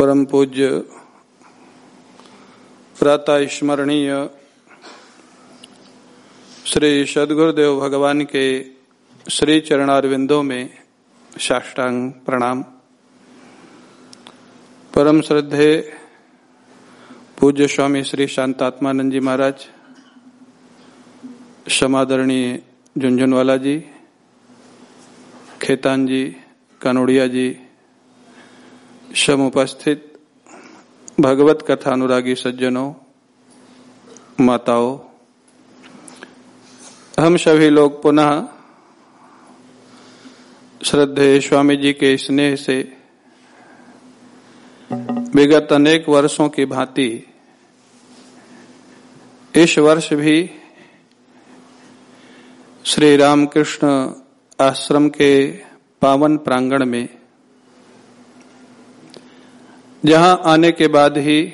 परम पूज्य प्रातः स्मरणीय श्री सदगुरुदेव भगवान के श्री चरणारविंदों में साष्टांग प्रणाम। परम श्रद्धे पूज्य स्वामी श्री शांतात्मानंद जी महाराज, समादरणीय झुंझुनवाला जी, खेतान जी, कनोड़िया जी सम उपस्थित भगवत कथा अनुरागी सज्जनों, माताओं, हम सभी लोग पुनः श्रद्धेय स्वामी जी के स्नेह से विगत अनेक वर्षों की भांति इस वर्ष भी श्री रामकृष्ण आश्रम के पावन प्रांगण में जहाँ आने के बाद ही,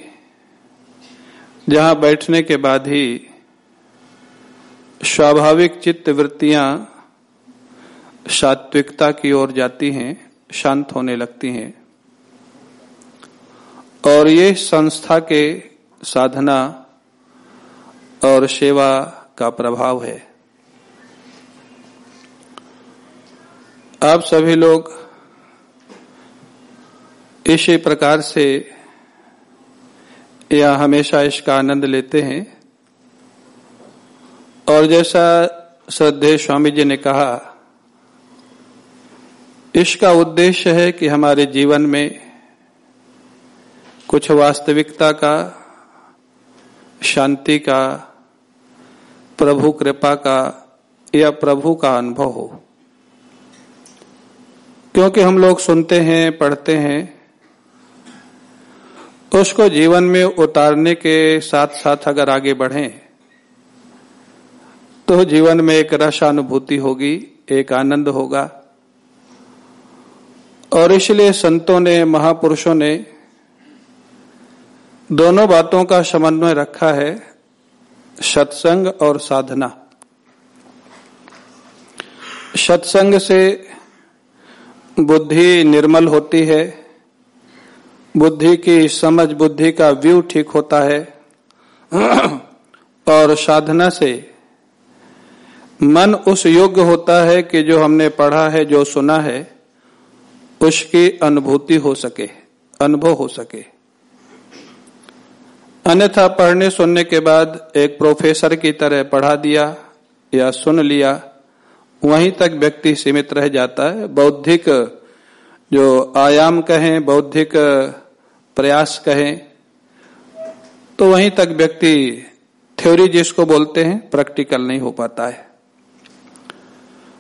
जहाँ बैठने के बाद ही स्वाभाविक चित्त वृत्तियाँ सात्विकता की ओर जाती हैं, शांत होने लगती हैं। और ये संस्था के साधना और सेवा का प्रभाव है। आप सभी लोग इसी प्रकार से या हमेशा इसका आनंद लेते हैं। और जैसा श्रद्धे स्वामी जी ने कहा, इसका उद्देश्य है कि हमारे जीवन में कुछ वास्तविकता का, शांति का, प्रभु कृपा का या प्रभु का अनुभव हो। क्योंकि हम लोग सुनते हैं, पढ़ते हैं उसको जीवन में उतारने के साथ साथ अगर आगे बढ़े तो जीवन में एक रसानुभूति होगी, एक आनंद होगा। और इसलिए संतों ने, महापुरुषों ने दोनों बातों का समन्वय रखा है, सत्संग और साधना। सत्संग से बुद्धि निर्मल होती है बुद्धि की समझ बुद्धि का व्यू ठीक होता है और साधना से मन उस योग्य होता है कि जो हमने पढ़ा है, जो सुना है, उसकी अनुभूति हो सके, अनुभव हो सके। अन्यथा पढ़ने सुनने के बाद एक प्रोफेसर की तरह पढ़ा दिया या सुन लिया, वहीं तक व्यक्ति सीमित रह जाता है। बौद्धिक जो आयाम कहें, बौद्धिक प्रयास कहें तो वहीं तक व्यक्ति थ्योरी जिसको बोलते हैं प्रैक्टिकल नहीं हो पाता है।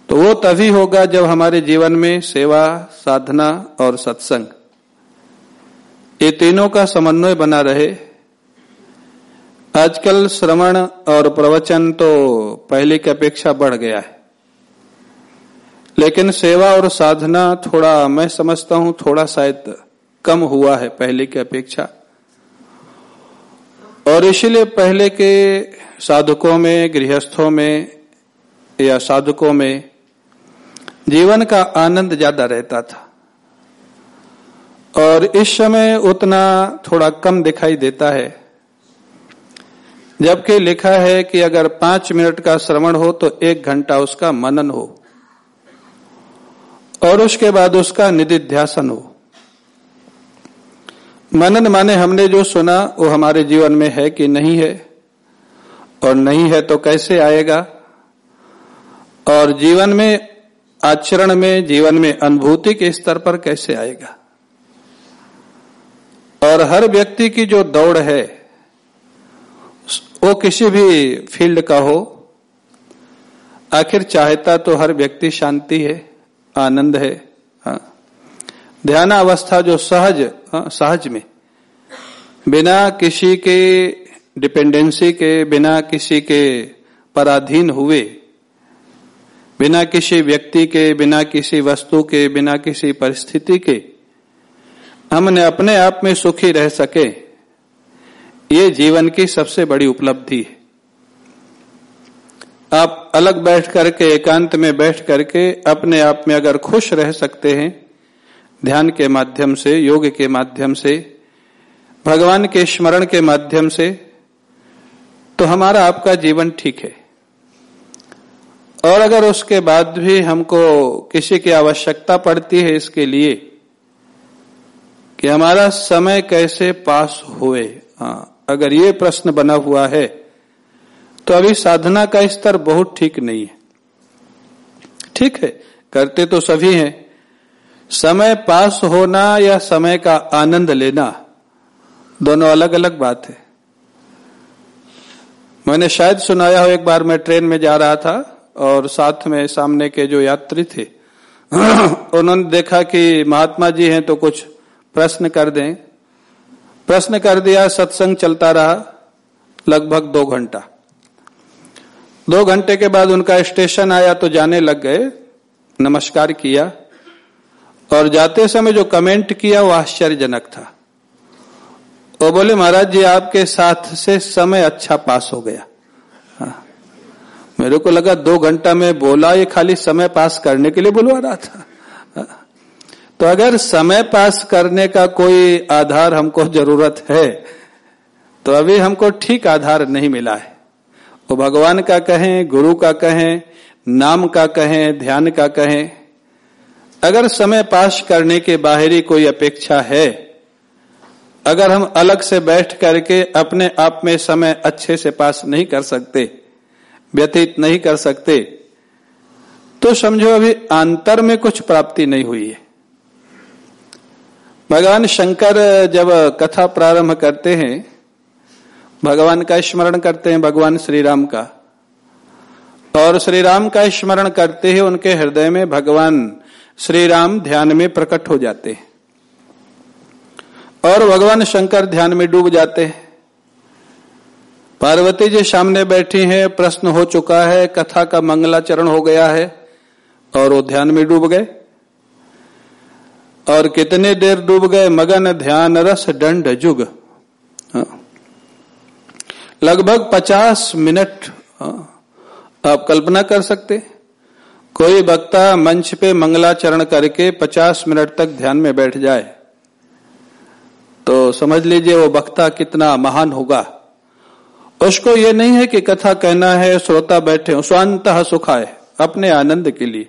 तो वो तभी होगा जब हमारे जीवन में सेवा, साधना और सत्संग, ये तीनों का समन्वय बना रहे। आजकल श्रवण और प्रवचन तो पहले की अपेक्षा बढ़ गया है। लेकिन सेवा और साधना थोड़ा, मैं समझता हूँ थोड़ा शायद कम हुआ है पहले की अपेक्षा। और इसलिए पहले के साधकों में, गृहस्थों में या साधकों में जीवन का आनंद ज़्यादा रहता था। और इस समय उतना थोड़ा कम दिखाई देता है। जबकि लिखा है कि अगर पाँच मिनट का श्रवण हो तो एक घंटा उसका मनन हो। और उसके बाद उसका निधिध्यासन हो। मनन माने हमने जो सुना, वो हमारे जीवन में है कि नहीं है? और नहीं है तो कैसे आएगा? और जीवन में, आचरण में, जीवन में अनुभूति के स्तर पर कैसे आएगा? और हर व्यक्ति की जो दौड़ है, वो किसी भी फ़ील्ड का हो, आखिर चाहता तो हर व्यक्ति शांति है, आनंद है। हाँ। ध्यान अवस्था जो सहज सहज में। बिना किसी के डिपेंडेंसी के, बिना किसी के पराधीन हुए, बिना किसी व्यक्ति के, बिना किसी वस्तु के, बिना किसी परिस्थिति के, हमने अपने आप में सुखी रह सके। ये जीवन की सबसे बड़ी उपलब्धि है। आप अलग बैठ करके, एकांत में बैठ करके, अपने आप में अगर खुश रह सकते हैं ध्यान के माध्यम से, योग के माध्यम से, भगवान के स्मरण के माध्यम से तो हमारा आपका जीवन ठीक है। और अगर उसके बाद भी हमको किसी की आवश्यकता पड़ती है इसके लिए, कि हमारा समय कैसे पास हुए हाँ अगर ये प्रश्न बना हुआ है तो अभी साधना का स्तर बहुत ठीक नहीं है। ठीक है, करते तो सभी हैं समय पास होना या समय का आनंद लेना, दोनों अलग अलग बात है। मैंने शायद सुनाया हो, एक बार मैं ट्रेन में जा रहा था और साथ में सामने के जो यात्री थे, उन्होंने देखा कि महात्मा जी हैं तो कुछ प्रश्न कर दें। प्रश्न कर दिया, सत्संग चलता रहा लगभग दो घंटा। दो घंटे के बाद उनका स्टेशन आया तो जाने लग गए, नमस्कार किया। और जाते समय जो कमेंट किया वो आश्चर्यजनक था वो बोले, महाराज जी, आपके साथ से समय अच्छा पास हो गया हाँ। मेरे को लगा दो घंटा में बोला, ये खाली समय पास करने के लिए बुलवा रहा था हाँ। तो अगर समय पास करने का कोई आधार हमको ज़रूरत है तो अभी हमको ठीक आधार नहीं मिला है वो भगवान का कहें, गुरु का कहें, नाम का कहें, ध्यान का कहें अगर समय पास करने के बाहरी कोई अपेक्षा है, अगर हम अलग से बैठ करके अपने आप में समय अच्छे से पास नहीं कर सकते, व्यतीत नहीं कर सकते तो समझो अभी अंतर में कुछ प्राप्ति नहीं हुई है। भगवान शंकर जब कथा प्रारंभ करते हैं, भगवान का स्मरण करते हैं भगवान श्री राम का। और श्री राम का स्मरण करते ही उनके हृदय में भगवान श्री राम ध्यान में प्रकट हो जाते हैं और भगवान शंकर ध्यान में डूब जाते हैं पार्वती जी सामने बैठी हैं, प्रश्न हो चुका है, कथा का मंगलाचरण हो गया है, और वो ध्यान में डूब गए और कितने देर डूब गए, मगन ध्यान रस दंड जुग हाँ। लगभग पचास मिनट हाँ। आप कल्पना कर सकते कोई वक्ता मंच पे मंगलाचरण करके पचास मिनट तक ध्यान में बैठ जाए तो समझ लीजिए वो वक्ता कितना महान होगा। उसको ये नहीं है कि कथा कहना है, श्रोता बैठे स्वांत सुखाए, अपने आनंद के लिए।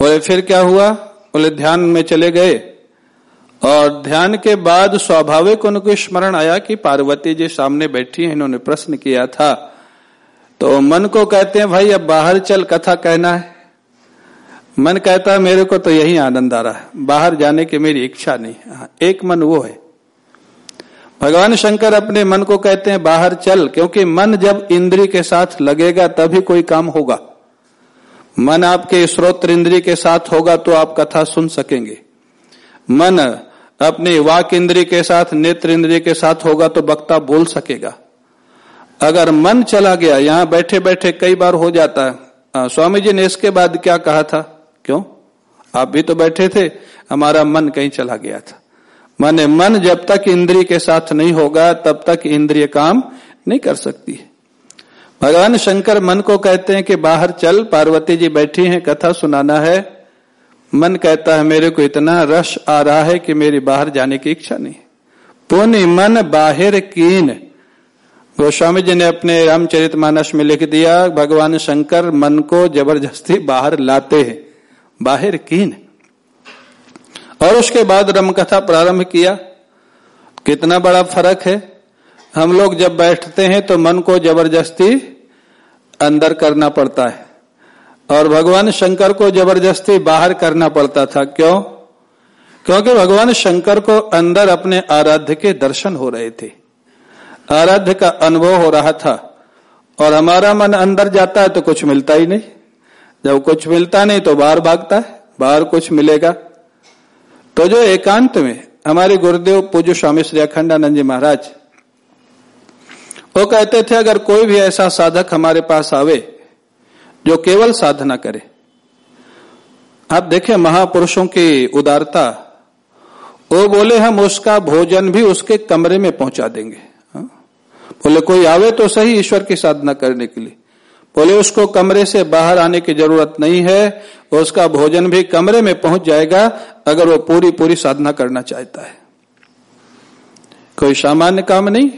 बोले, फिर क्या हुआ? बोले, ध्यान में चले गए। और ध्यान के बाद स्वाभाविक उनको स्मरण आया कि पार्वती जी सामने बैठी है, इन्होंने प्रश्न किया था तो मन को कहते हैं भाई अब बाहर चल कथा कहना है। मन कहता है मेरे को तो यही आनंद आ रहा है। बाहर जाने की मेरी इच्छा नहीं हाँ, एक मन वो है। भगवान शंकर अपने मन को कहते हैं बाहर चल क्योंकि मन जब इंद्री के साथ लगेगा तभी कोई काम होगा। मन आपके श्रोत्र इंद्री के साथ होगा तो आप कथा सुन सकेंगे। मन अपने वाक इंद्री के साथ नेत्र इंद्री के साथ होगा तो वक्ता बोल सकेगा। अगर मन चला गया यहाँ बैठे बैठे कई बार हो जाता है। आ, स्वामी जी ने इसके बाद क्या कहा था? क्यों? आप भी तो बैठे थे हमारा मन कहीं चला गया था। माने मन जब तक इंद्रिय के साथ नहीं होगा तब तक इंद्रिय काम नहीं कर सकती भगवान शंकर मन को कहते हैं कि बाहर चल पार्वती जी बैठी हैं कथा सुनाना है। मन कहता है मेरे को इतना रस आ रहा है कि मेरी बाहर जाने की इच्छा नहीं। पुण्य मन बाहर कीन गोस्वामी जी ने अपने रामचरित मानस में लिख दिया, भगवान शंकर मन को ज़बरदस्ती बाहर लाते हैं, बाहर कीन और उसके बाद रमकथा प्रारंभ किया। कितना बड़ा फ़र्क है, हम लोग जब बैठते हैं तो मन को ज़बरदस्ती अंदर करना पड़ता है, और भगवान शंकर को ज़बरदस्ती बाहर करना पड़ता था। क्यों? क्योंकि भगवान शंकर को अंदर अपने आराध्य के दर्शन हो रहे थे। आराध्य का अनुभव हो रहा था। और हमारा मन अंदर जाता है तो कुछ मिलता ही नहीं। जब कुछ मिलता नहीं तो बाहर भागता है, बाहर कुछ मिलेगा। तो जो एकांत में हमारे गुरुदेव पूज्य स्वामी श्री अखंडानंद जी महाराज, वो कहते थे, अगर कोई भी ऐसा साधक हमारे पास आवे, जो केवल साधना करे। आप देखें महापुरुषों की उदारता, वो बोले, हम उसका भोजन भी उसके कमरे में पहुँचा देंगे? बोले, कोई आवे तो सही ईश्वर की साधना करने के लिए। बोले, उसको कमरे से बाहर आने की ज़रूरत नहीं है, उसका भोजन भी कमरे में पहुँच जाएगा, अगर वो पूरी पूरी साधना करना चाहता है। कोई सामान्य काम नहीं?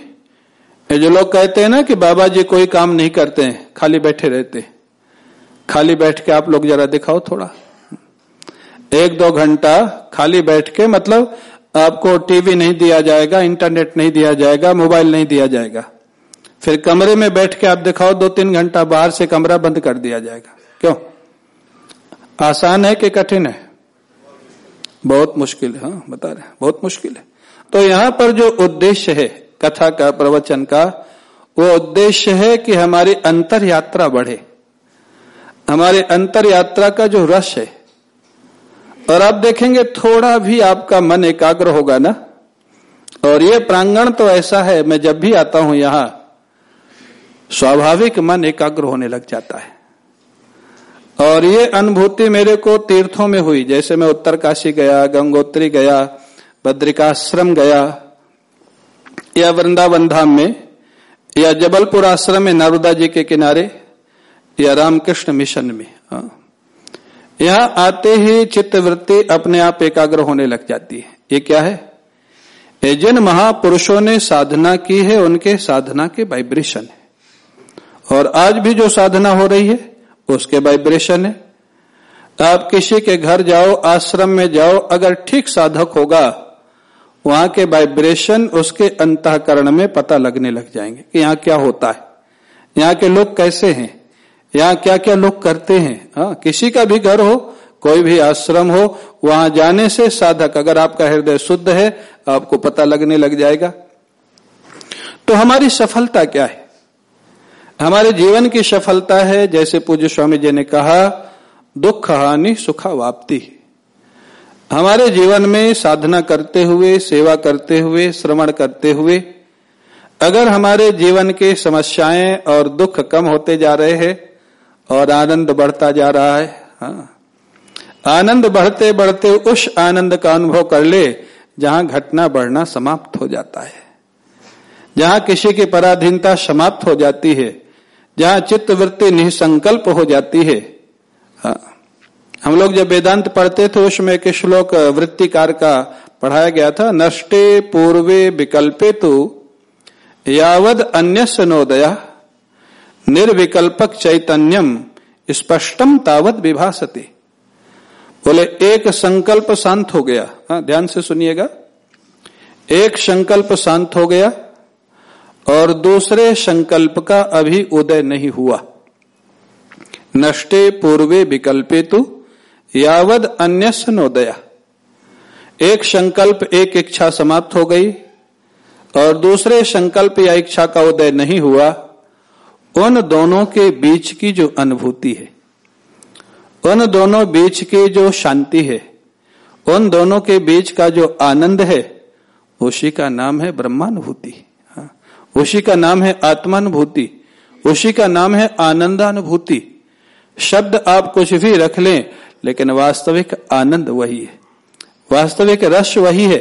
ये जो लोग कहते हैं ना कि बाबा जी कोई काम नहीं करते हैं, खाली बैठे रहते खाली बैठ के आप लोग जरा दिखाओ थोड़ा। एक दो घंटा खाली बैठ के मतलब आपको टीवी नहीं दिया जाएगा, इंटरनेट नहीं दिया जाएगा, मोबाइल नहीं दिया जाएगा। फिर कमरे में बैठ के आप दिखाओ दो तीन घंटा बाहर से कमरा बंद कर दिया जाएगा। क्यों? आसान है कि कठिन है? बहुत मुश्किल है हाँ बता रहे बहुत मुश्किल है। तो यहाँ पर जो उद्देश्य है, कथा का, प्रवचन का, वो उद्देश्य है कि हमारी अंतर यात्रा बढ़े। हमारे अंतर यात्रा का जो रस है और आप देखेंगे थोड़ा भी आपका मन एकाग्र होगा ना और ये प्रांगण तो ऐसा है, मैं जब भी आता हूँ यहाँ, स्वाभाविक मन एकाग्र होने लग जाता है और ये अनुभूति मेरे को तीर्थों में हुई, जैसे मैं उत्तर काशी गया, गंगोत्री गया, बद्रिकाश्रम गया, या वृंदावन धाम में, या जबलपुर आश्रम में नर्मदा जी के किनारे, या रामकृष्ण मिशन में हाँ। यहाँ आते ही चित्त वृत्ति अपने आप एकाग्र होने लग जाती है। ये क्या है? जिन महापुरुषों ने साधना की है, उनके साधना के वाइब्रेशन है। और आज भी जो साधना हो रही है, उसके वाइब्रेशन है। आप किसी के घर जाओ, आश्रम में जाओ, अगर ठीक साधक होगा, वहाँ के वाइब्रेशन उसके अंतकरण में पता लगने लग जाएँगे कि यहाँ क्या होता है। यहाँ के लोग कैसे हैं? यहाँ क्या क्या लोग करते हैं? हाँ किसी का भी घर हो, कोई भी आश्रम हो, वहाँ जाने से साधक, अगर आपका हृदय शुद्ध है, आपको पता लगने लग जाएगा। तो हमारी सफलता क्या है? हमारे जीवन की सफलता है, जैसे पूज्य स्वामी जी ने कहा, दुख, हानि, सुखा, वाप्ति। हमारे जीवन में साधना करते हुए, सेवा करते हुए, श्रवण करते हुए, अगर हमारे जीवन के समस्याएँ और दुख कम होते जा रहे हैं और आनंद बढ़ता जा रहा है हाँ। आनंद बढ़ते बढ़ते उस आनंद का अनुभव कर ले, जहाँ घटना बढ़ना समाप्त हो जाता है। जहाँ किसी की पराधीनता समाप्त हो जाती है, जहाँ चित्त वृत्ति निसंकल्प हो जाती है हाँ। हम लोग जब वेदांत पढ़ते थे, उसमें एक श्लोक, वृत्तिकार का पढ़ाया गया था, नष्टे पूर्वे विकल्पे तो यावद अन्य नोदया। निर्विकल्पक चैतन्यम, स्पष्टम तावत विभासती। बोले, एक संकल्प शांत हो गया। हाँ ध्यान से सुनिएगा। एक संकल्प शांत हो गया और दूसरे संकल्प का अभी उदय नहीं हुआ। नष्टे पूर्वे विकल्पे तु यावद अन्य नोदया। एक संकल्प, एक इच्छा समाप्त हो गई और दूसरे संकल्प या इच्छा का उदय नहीं हुआ। उन दोनों के बीच की जो अनुभूति है, उन दोनों बीच की जो शांति है, उन दोनों के बीच का जो आनंद है, उसी का नाम है ब्रह्मानुभूति। उसी का नाम है आत्मानुभूति, उसी का नाम है आनंदानुभूति। शब्द आप कुछ भी रख लें, लेकिन वास्तविक आनंद वही है। वास्तविक रस वही है।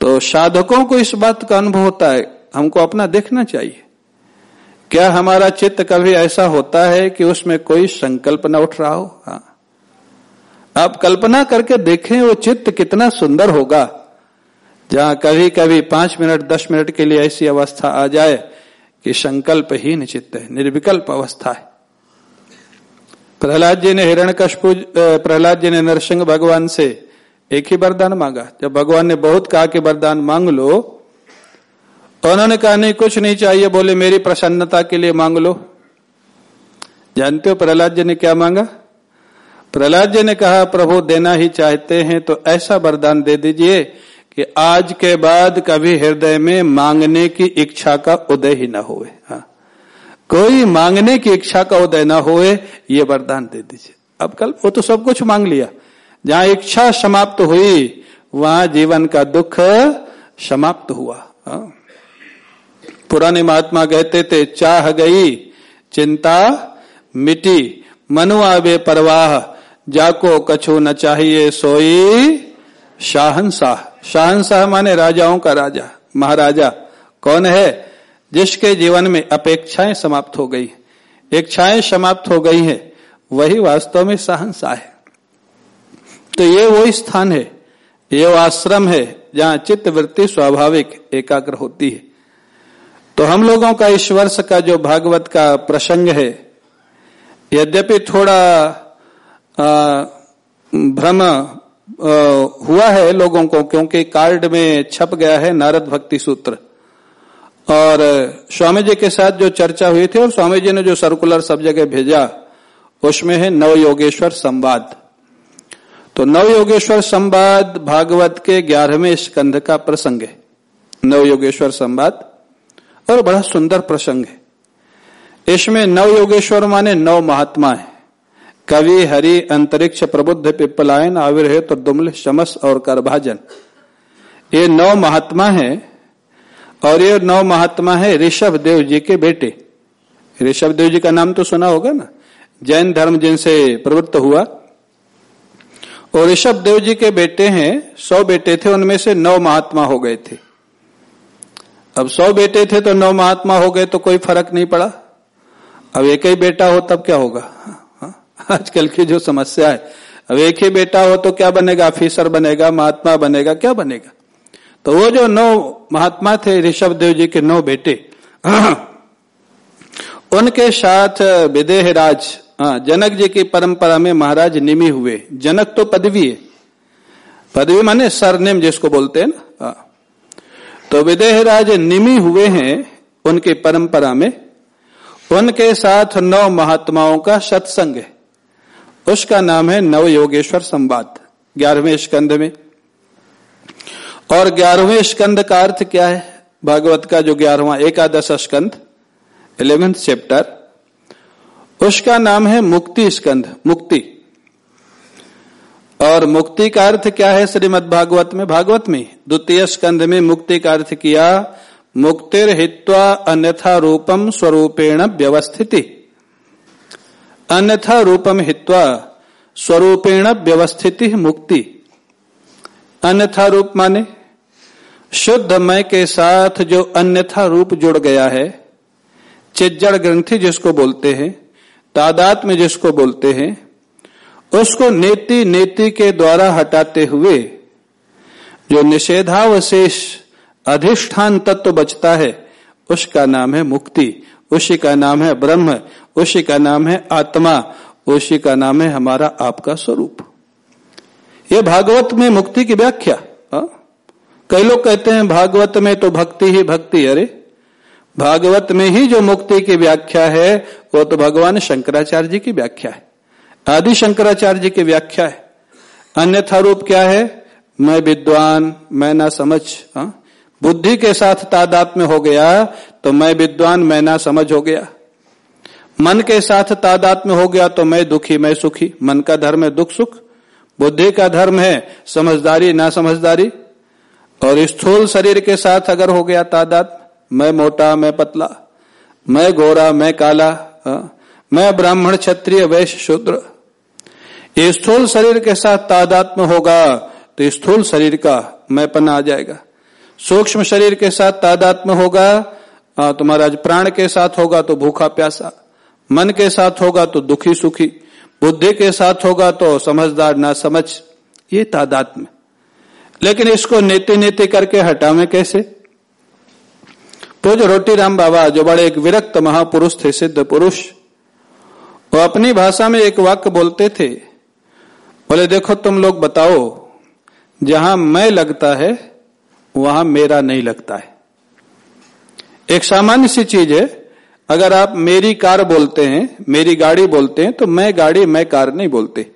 तो साधकों को इस बात का अनुभव होता है, हमको अपना देखना चाहिए। क्या हमारा चित्त कभी ऐसा होता है कि उसमें कोई संकल्प न उठ रहा हो? हाँ। आप कल्पना करके देखें वो चित्त कितना सुंदर होगा। जहाँ कभी कभी पाँच मिनट, दस मिनट के लिए ऐसी अवस्था आ जाए कि संकल्प ही निचित है, निर्विकल्प अवस्था है। प्रहलाद जी ने हिरण प्रहलाद जी ने नरसिंह भगवान से एक ही वरदान मांगा। जब भगवान ने बहुत कहा कि वरदान मांग लो तो उन्होंने कहा, नहीं, कुछ नहीं चाहिए, बोले, मेरी प्रसन्नता के लिए मांग लो। जानते हो प्रहलाद जी ने क्या मांगा? प्रहलाद जी ने कहा, प्रभु, देना ही चाहते हैं तो ऐसा वरदान दे दीजिए कि आज के बाद कभी हृदय में मांगने की इच्छा का उदय ही ना होए। हाँ। कोई मांगने की इच्छा का उदय ना होए, ये वरदान दे दीजिए। अब कल वो तो सब कुछ मांग लिया। जहाँ इच्छा समाप्त हुई, वहाँ जीवन का दुख समाप्त हुआ। हाँ? पुराने महात्मा कहते थे, चाह गई, चिंता मिटी, मनु आवे परवाह, जाको कछु न चाहिए सोई शाहनशाह शाहनशाह माने राजाओं का राजा, महाराजा। कौन है? जिसके जीवन में अपेक्षाएँ समाप्त हो गई। इच्छाएँ समाप्त हो गई है। वही वास्तव में शाहनशाह है। तो ये वो स्थान है, ये वो आश्रम है, जहाँ चित्त वृत्ति स्वाभाविक, एकाग्र होती है। तो हम लोगों का इस वर्ष का जो भागवत का प्रसंग है, यद्यपि थोड़ा भ्रम हुआ है लोगों को, क्योंकि कार्ड में छप गया है नारद भक्ति सूत्र। और स्वामी जी के साथ जो चर्चा हुई थी, और स्वामी जी ने जो सर्कुलर सब जगह भेजा, उसमें है नव योगेश्वर संवाद। तो नव योगेश्वर संवाद भागवत के ग्यारहवें स्कंध का प्रसंग है। नव योगेश्वर संवाद। और बड़ा सुंदर प्रसंग है। इसमें नव योगेश्वर माने नव महात्मा है। कवि, हरि, अंतरिक्ष, प्रबुद्ध पिप्पलायन आविर्ह तो दुमल, शमस और करभाजन। ये नौ महात्मा है और ये नौ महात्मा है ऋषभ देव जी के बेटे। ऋषभ देव जी का नाम तो सुना होगा ना? जैन धर्म जिनसे प्रवृत्त हुआ। और ऋषभ देव जी के बेटे हैं, सौ बेटे थे, उनमें से नौ महात्मा हो गए थे। अब सौ बेटे थे तो नौ महात्मा हो गए तो कोई फ़र्क नहीं पड़ा। अब एक ही बेटा हो तब क्या होगा? आजकल की जो समस्या है अब एक ही बेटा हो तो क्या बनेगा? ऑफिसर बनेगा महात्मा बनेगा क्या बनेगा? तो वो जो नौ महात्मा थे ऋषभ देव जी के नौ बेटे उनके साथ विदेह राज हाँ, जनक जी की परंपरा में महाराज निमी हुए। जनक तो पदवी है। पदवी माने सरनेम जिसको बोलते हैं ना हाँ। तो विदेह राज निमी हुए हैं उनकी परंपरा में। उनके साथ नौ महात्माओं का सत्संग है। उसका नाम है नव योगेश्वर संवाद, ग्यारहवें स्कंध में। और ग्यारहवें स्कंद का अर्थ क्या है? भागवत का जो ग्यारहवा एकादश स्कंद इलेवेंथ चैप्टर उसका नाम है मुक्ति स्कंद, मुक्ति। और मुक्ति का अर्थ क्या है श्रीमद भागवत में? भागवत में। द्वितीय स्कंध में मुक्ति का अर्थ किया मुक्तिर हित्वा अन्यथा रूपम स्वरूपेण व्यवस्थिति। अन्यथा रूपम हित्वा स्वरूपेण व्यवस्थिति मुक्ति। अन्यथा रूप माने? शुद्ध मय के साथ जो अन्यथा रूप जुड़ गया है, चिज्जड़ ग्रंथि जिसको बोलते हैं तादात में जिसको बोलते हैं उसको नेति नेति के द्वारा हटाते हुए, जो निषेधावशेष अधिष्ठान तत्व बचता है, उसका नाम है मुक्ति, उसी का नाम है ब्रह्म, उसी का नाम है आत्मा, उसी का नाम है हमारा आपका स्वरूप। ये भागवत में मुक्ति की व्याख्या हाँ? कई लोग कहते हैं, भागवत में तो भक्ति ही भक्ति, अरे? भागवत में ही जो मुक्ति की व्याख्या है, वो तो भगवान शंकराचार्य जी की व्याख्या है। आदि शंकराचार्य जी की व्याख्या है। अन्यथा रूप क्या है? मैं विद्वान, मैं ना समझ, हा? बुद्धि के साथ तादात में हो गया तो मैं विद्वान, मैं ना समझ हो गया। मन के साथ तादात में हो गया तो मैं दुखी, मैं सुखी। मन का धर्म है दुख सुख, बुद्धि का धर्म है समझदारी, ना समझदारी। और स्थूल शरीर के साथ अगर हो गया तादात, मैं मोटा, मैं पतला, मैं गोरा, मैं काला, हा? मैं ब्राह्मण, क्षत्रिय, वैश्य, शूद्र ये स्थूल शरीर के साथ तादात्म होगा तो स्थूल शरीर का मैंपन आ जाएगा। सूक्ष्म शरीर के साथ तादात्म होगा तो महाराज प्राण के साथ होगा तो भूखा प्यासा, मन के साथ होगा तो दुखी सुखी, बुद्धि के साथ होगा तो समझदार ना समझ ये तादात्म लेकिन इसको नेति नेति करके हटावे कैसे? तो जो रोटी राम बाबा, जो बड़े एक विरक्त महापुरुष थे, सिद्ध पुरुष, वो अपनी भाषा में एक वाक्य बोलते थे बोले, देखो, तुम लोग बताओ, जहाँ मैं लगता है, वहाँ मेरा नहीं लगता है। एक सामान्य सी चीज़ है, अगर आप मेरी कार बोलते हैं, मेरी गाड़ी बोलते हैं तो मैं गाड़ी, मैं कार नहीं बोलते।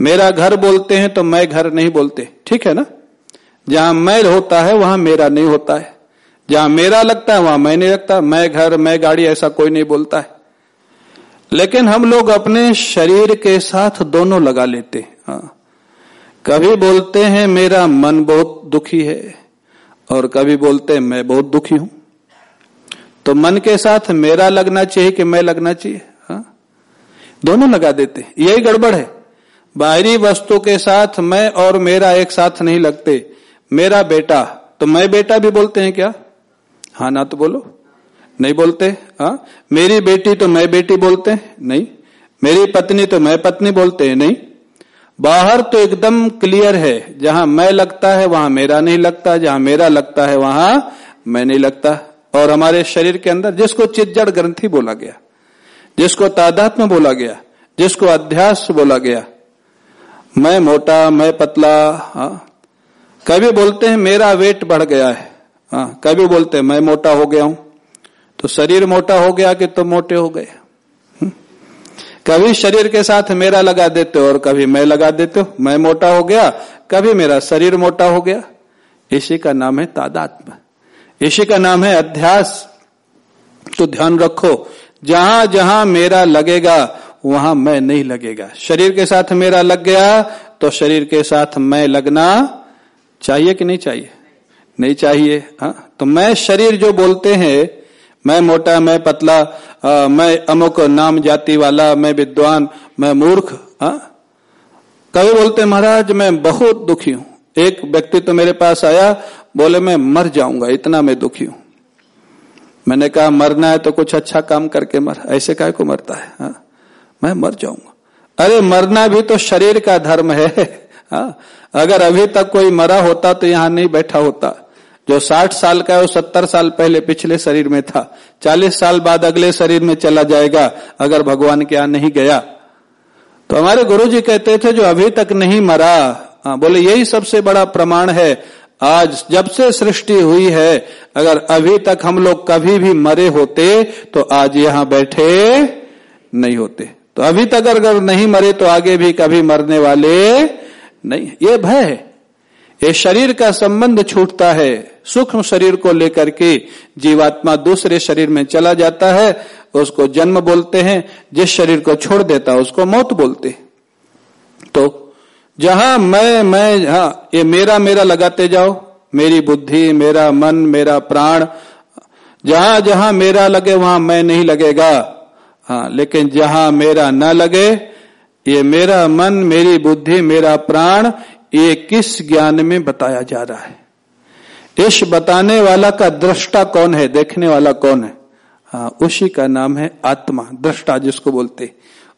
मेरा घर बोलते हैं तो मैं घर नहीं बोलते। ठीक है ना? जहाँ मैं होता है, वहाँ मेरा नहीं होता है। जहाँ मेरा लगता है, वहाँ मैं नहीं लगता। मैं घर, मैं गाड़ी, ऐसा कोई नहीं बोलता है। लेकिन हम लोग अपने शरीर के साथ दोनों लगा लेते हैं। हाँ। कभी बोलते हैं, मेरा मन बहुत दुखी है, और कभी बोलते हैं, मैं बहुत दुखी हूँ। तो मन के साथ मेरा लगना चाहिए कि मैं लगना चाहिए हाँ। दोनों लगा देते यही गड़बड़ है। बाहरी वस्तु के साथ मैं और मेरा एक साथ नहीं लगते। मेरा बेटा तो मैं बेटा भी बोलते हैं क्या? हाँ ना तो बोलो। नहीं बोलते हाँ। मेरी बेटी तो मैं बेटी बोलते हैं? नहीं। मेरी पत्नी तो मैं पत्नी बोलते हैं? नहीं। बाहर तो एकदम क्लियर है, जहाँ मैं लगता है वहाँ मेरा नहीं लगता, जहाँ मेरा लगता है वहाँ मैं नहीं लगता और हमारे शरीर के अंदर जिसको चिज्जड़ ग्रंथि बोला गया, जिसको तादात्म बोला गया, जिसको अध्यास बोला गया, मैं मोटा, मैं पतला, हा? कभी बोलते हैं मेरा वेट बढ़ गया है, हा? कभी बोलते हैं मैं मोटा हो गया हूँ तो शरीर मोटा हो गया कि तुम तो मोटे हो गए कभी शरीर के साथ मेरा लगा देते हो और कभी मैं लगा देते हो। मैं मोटा हो गया, कभी मेरा शरीर मोटा हो गया। इसी का नाम है तादात्म इसी का नाम है अध्यास। तो ध्यान रखो, जहाँ जहाँ मेरा लगेगा, वहाँ मैं नहीं लगेगा। शरीर के साथ मेरा लग गया तो शरीर के साथ मैं लगना चाहिए कि नहीं चाहिए? नहीं चाहिए। हा? तो मैं शरीर जो बोलते हैं मैं मोटा मैं पतला आ, मैं अमुक नाम जाति वाला मैं विद्वान मैं मूर्ख कभी बोलते महाराज मैं बहुत दुखी हूँ। एक व्यक्ति तो मेरे पास आया बोले मैं मर जाऊँगा इतना मैं दुखी हूँ। मैंने कहा मरना है तो कुछ अच्छा काम करके मर। ऐसे काय को मरता है हा? मैं मर जाऊँगा। अरे मरना भी तो शरीर का धर्म है हा? अगर अभी तक कोई मरा होता तो यहाँ नहीं बैठा होता। जो साठ साल का है, वो सत्तर साल पहले पिछले शरीर में था। चालीस साल बाद अगले शरीर में चला जाएगा, अगर भगवान के यहाँ नहीं गया। तो हमारे गुरु जी कहते थे, जो अभी तक नहीं मरा हाँ बोले, यही सबसे बड़ा प्रमाण है। आज जब से सृष्टि हुई है, अगर अभी तक हम लोग कभी भी मरे होते तो आज यहाँ बैठे नहीं होते। तो अभी तक अगर नहीं मरे तो आगे भी कभी मरने वाले नहीं। ये भय है। ये शरीर का संबंध छूटता है। सूक्ष्म शरीर को लेकर के जीवात्मा दूसरे शरीर में चला जाता है, उसको जन्म बोलते हैं। जिस शरीर को छोड़ देता है, उसको मौत बोलते तो जहाँ मैं मैं हाँ ये मेरा मेरा लगाते जाओ। मेरी बुद्धि, मेरा मन, मेरा प्राण, जहाँ जहाँ मेरा लगे, वहाँ मैं नहीं लगेगा। हाँ लेकिन जहाँ मेरा न लगे, ये मेरा मन, मेरी बुद्धि, मेरा प्राण ये किस ज्ञान में बताया जा रहा है? इस बताने वाला का दृष्टा कौन है? देखने वाला कौन है? हाँ उसी का नाम है आत्मा, दृष्टा जिसको बोलते।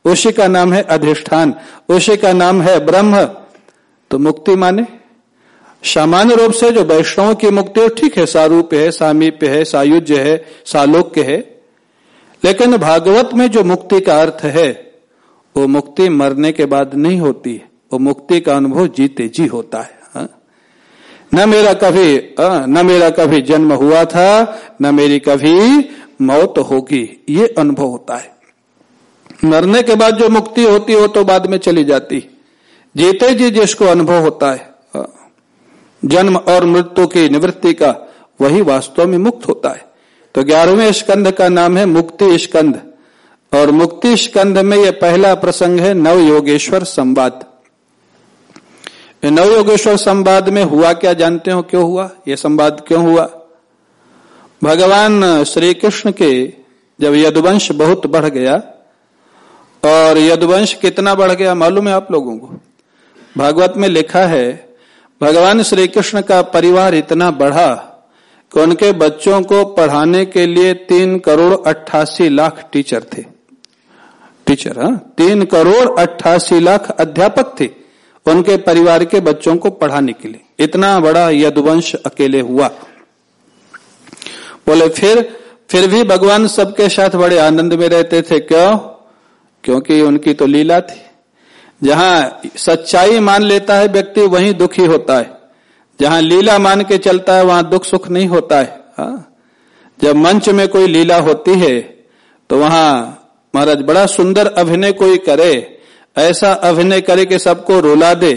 उसी का नाम है अधिष्ठान, उसी का नाम है ब्रह्म। तो मुक्ति माने? सामान्य रूप से जो वैष्णव की मुक्ति ठीक है, सारूप है, सामीप्य है, सायुज्य है, सालोक्य है। लेकिन भागवत में जो मुक्ति का अर्थ है, वो मुक्ति मरने के बाद नहीं होती है। वो मुक्ति का अनुभव जीते जी होता है न मेरा कभी न मेरा कभी जन्म हुआ था, न मेरी कभी मौत होगी, ये अनुभव होता है। मरने के बाद जो मुक्ति होती हो तो बाद में चली जाती। जीते जी जिसको अनुभव होता है जन्म और मृत्यु की निवृत्ति का वही वास्तव में मुक्त होता है। तो ग्यारहवें स्कंध का नाम है मुक्ति स्कंध। और मुक्ति स्कंध में यह पहला प्रसंग है नव योगेश्वर संवाद। नव योगेश्वर संवाद में हुआ क्या, जानते हो क्यों हुआ? यह संवाद क्यों हुआ? भगवान श्री कृष्ण के जब यदुवंश बहुत बढ़ गया, और यदुवंश कितना बढ़ गया मालूम है आप लोगों को? भागवत में लिखा है, भगवान श्री कृष्ण का परिवार इतना बढ़ा कि उनके बच्चों को पढ़ाने के लिए तीन करोड़ अट्ठासी लाख टीचर थे। टीचर हाँ? तीन करोड़ अट्ठासी लाख अध्यापक थे। उनके परिवार के बच्चों को पढ़ाने के लिए। इतना बड़ा यदुवंश अकेले हुआ। बोले, फिर फिर भी भगवान सबके साथ बड़े आनंद में रहते थे क्यों? क्योंकि उनकी तो लीला थी। जहाँ सच्चाई मान लेता है, व्यक्ति वहीं दुखी होता है। जहाँ लीला मान के चलता है, वहाँ दुख सुख नहीं होता है। हा? जब मंच में कोई लीला होती है तो वहाँ महाराज बड़ा सुंदर अभिनय कोई करे। ऐसा अभिनय करे कि सबको रुला दे।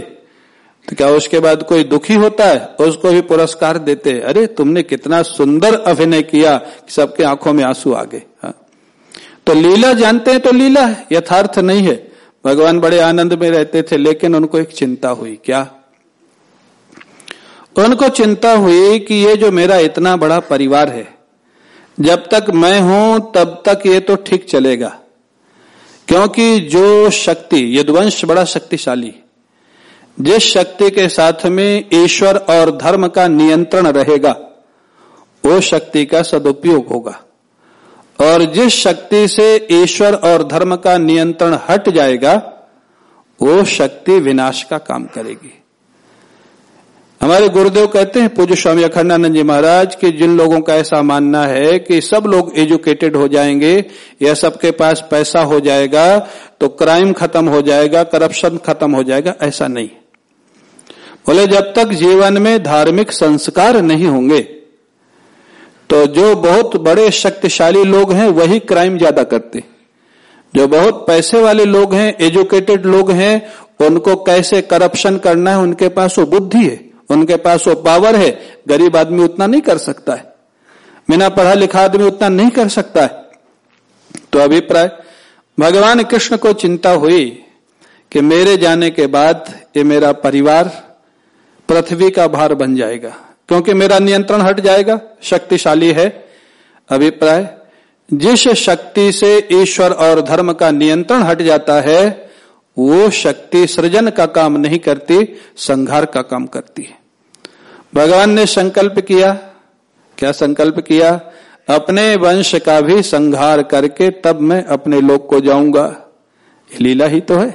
तो क्या उसके बाद कोई दुखी होता है? उसको भी पुरस्कार देते। अरे, तुमने कितना सुंदर अभिनय किया कि सबके आँखों में आँसू आ गए। हाँ। तो लीला जानते हैं तो लीला है, यथार्थ नहीं है। भगवान बड़े आनंद में रहते थे, लेकिन उनको एक चिंता हुई। क्या? उनको चिंता हुई कि ये जो मेरा इतना बड़ा परिवार है, जब तक मैं हूँ, तब तक ये तो ठीक चलेगा। क्योंकि जो शक्ति, यदुवंश बड़ा शक्तिशाली जिस शक्ति के साथ में ईश्वर और धर्म का नियंत्रण रहेगा, वो शक्ति का सदुपयोग होगा। और जिस शक्ति से ईश्वर और धर्म का नियंत्रण हट जाएगा, वो शक्ति विनाश का काम करेगी। हमारे गुरुदेव कहते हैं, पूज्य स्वामी अखंडानंद जी महाराज, कि जिन लोगों का ऐसा मानना है कि सब लोग एजुकेटेड हो जाएँगे या सबके पास पैसा हो जाएगा तो क्राइम खत्म हो जाएगा, करप्शन खत्म हो जाएगा, ऐसा नहीं। बोले, जब तक जीवन में धार्मिक संस्कार नहीं होंगे तो जो बहुत बड़े शक्तिशाली लोग हैं, वही क्राइम ज़्यादा करते। जो बहुत पैसे वाले लोग हैं, एजुकेटेड लोग हैं, उनको कैसे करप्शन करना है, उनके पास वो बुद्धि है। उनके पास वो पावर है, गरीब आदमी उतना नहीं कर सकता है। बिना पढ़ा लिखा आदमी उतना नहीं कर सकता है। तो अभिप्राय, भगवान कृष्ण को चिंता हुई कि मेरे जाने के बाद ये मेरा परिवार पृथ्वी का भार बन जाएगा, क्योंकि मेरा नियंत्रण हट जाएगा, शक्तिशाली है। अभिप्राय, जिस शक्ति से ईश्वर और धर्म का नियंत्रण हट जाता है, वो शक्ति सृजन का काम नहीं करती, संघार का काम करती है। भगवान ने संकल्प किया। क्या संकल्प किया? अपने वंश का भी संहार करके तब मैं अपने लोक को जाऊँगा। लीला ही तो है।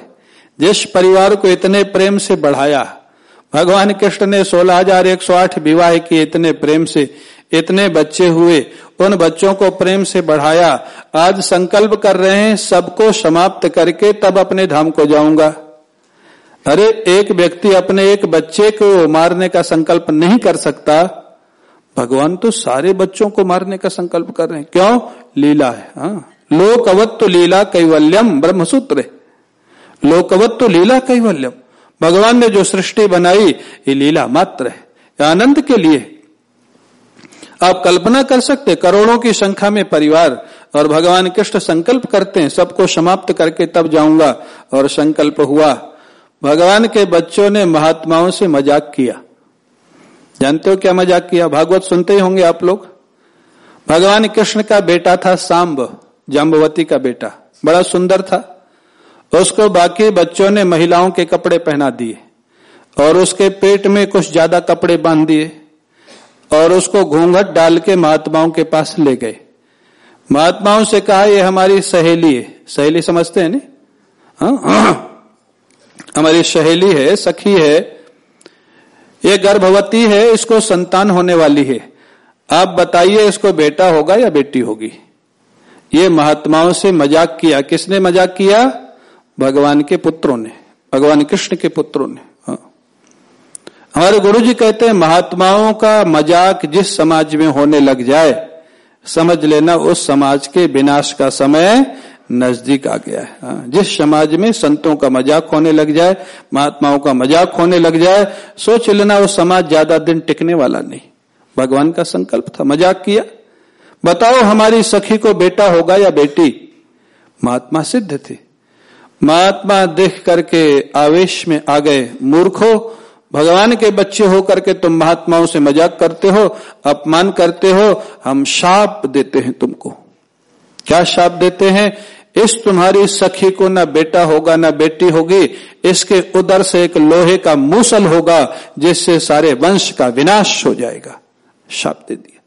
जिस परिवार को इतने प्रेम से बढ़ाया, भगवान कृष्ण ने सोलह हज़ार एक सौ आठ विवाह किए इतने प्रेम से, इतने बच्चे हुए, उन बच्चों को प्रेम से बढ़ाया। आज संकल्प कर रहे हैं, सबको समाप्त करके तब अपने धाम को जाऊँगा। अरे, एक व्यक्ति अपने एक बच्चे को मारने का संकल्प नहीं कर सकता। भगवान तो सारे बच्चों को मारने का संकल्प कर रहे हैं। क्यों? लीला है हाँ। लोकवत्व लीला कैवल्यम ब्रह्मसूत्र। लोकवत्व लीला कैवल्यम। भगवान ने जो सृष्टि बनाई, ये लीला मात्र है आनंद के लिए। आप कल्पना कर सकते करोड़ों की संख्या में परिवार और भगवान कृष्ण संकल्प करते हैं, सबको समाप्त करके तब जाऊँगा और संकल्प हुआ। भगवान के बच्चों ने महात्माओं से मज़ाक किया। जानते हो क्या मज़ाक किया? भागवत सुनते ही होंगे आप लोग। भगवान कृष्ण का बेटा था सांब जाम्बवती का बेटा। बड़ा सुंदर था। उसको बाकी बच्चों ने महिलाओं के कपड़े पहना दिए और उसके पेट में कुछ ज़्यादा कपड़े बाँध दिए और उसको घूंघट डाल के महात्माओं के पास ले गए। महात्माओं से कहा, ये हमारी सहेली है। सहेली समझते हैं हाँ? हमारी सहेली है, सखी है, ये गर्भवती है, इसको संतान होने वाली है। आप बताइए, इसको बेटा होगा या बेटी होगी? ये महात्माओं से मज़ाक किया। किसने मज़ाक किया? भगवान के पुत्रों ने, भगवान कृष्ण के पुत्रों ने। हाँ। हमारे गुरु जी कहते हैं, महात्माओं का मज़ाक जिस समाज में होने लग जाए, समझ लेना उस समाज के विनाश का समय नज़दीक आ गया है। हाँ, जिस समाज में संतों का मज़ाक होने लग जाए महात्माओं का मज़ाक होने लग जाए सोच लेना वो समाज ज़्यादा दिन टिकने वाला नहीं। भगवान का संकल्प था मज़ाक किया। बताओ हमारी सखी को बेटा होगा या बेटी? महात्मा सिद्ध थे। महात्मा देख करके आवेश में आ गए। मूर्खो भगवान के बच्चे हो करके तुम महात्माओं से मज़ाक करते हो अपमान करते हो हम शाप देते हैं तुमको। क्या शाप देते हैं? इस तुम्हारी सखी को ना बेटा होगा, ना बेटी होगी। इसके उदर से एक लोहे का मूसल होगा, जिससे सारे वंश का विनाश हो जाएगा। शाप दे दिया।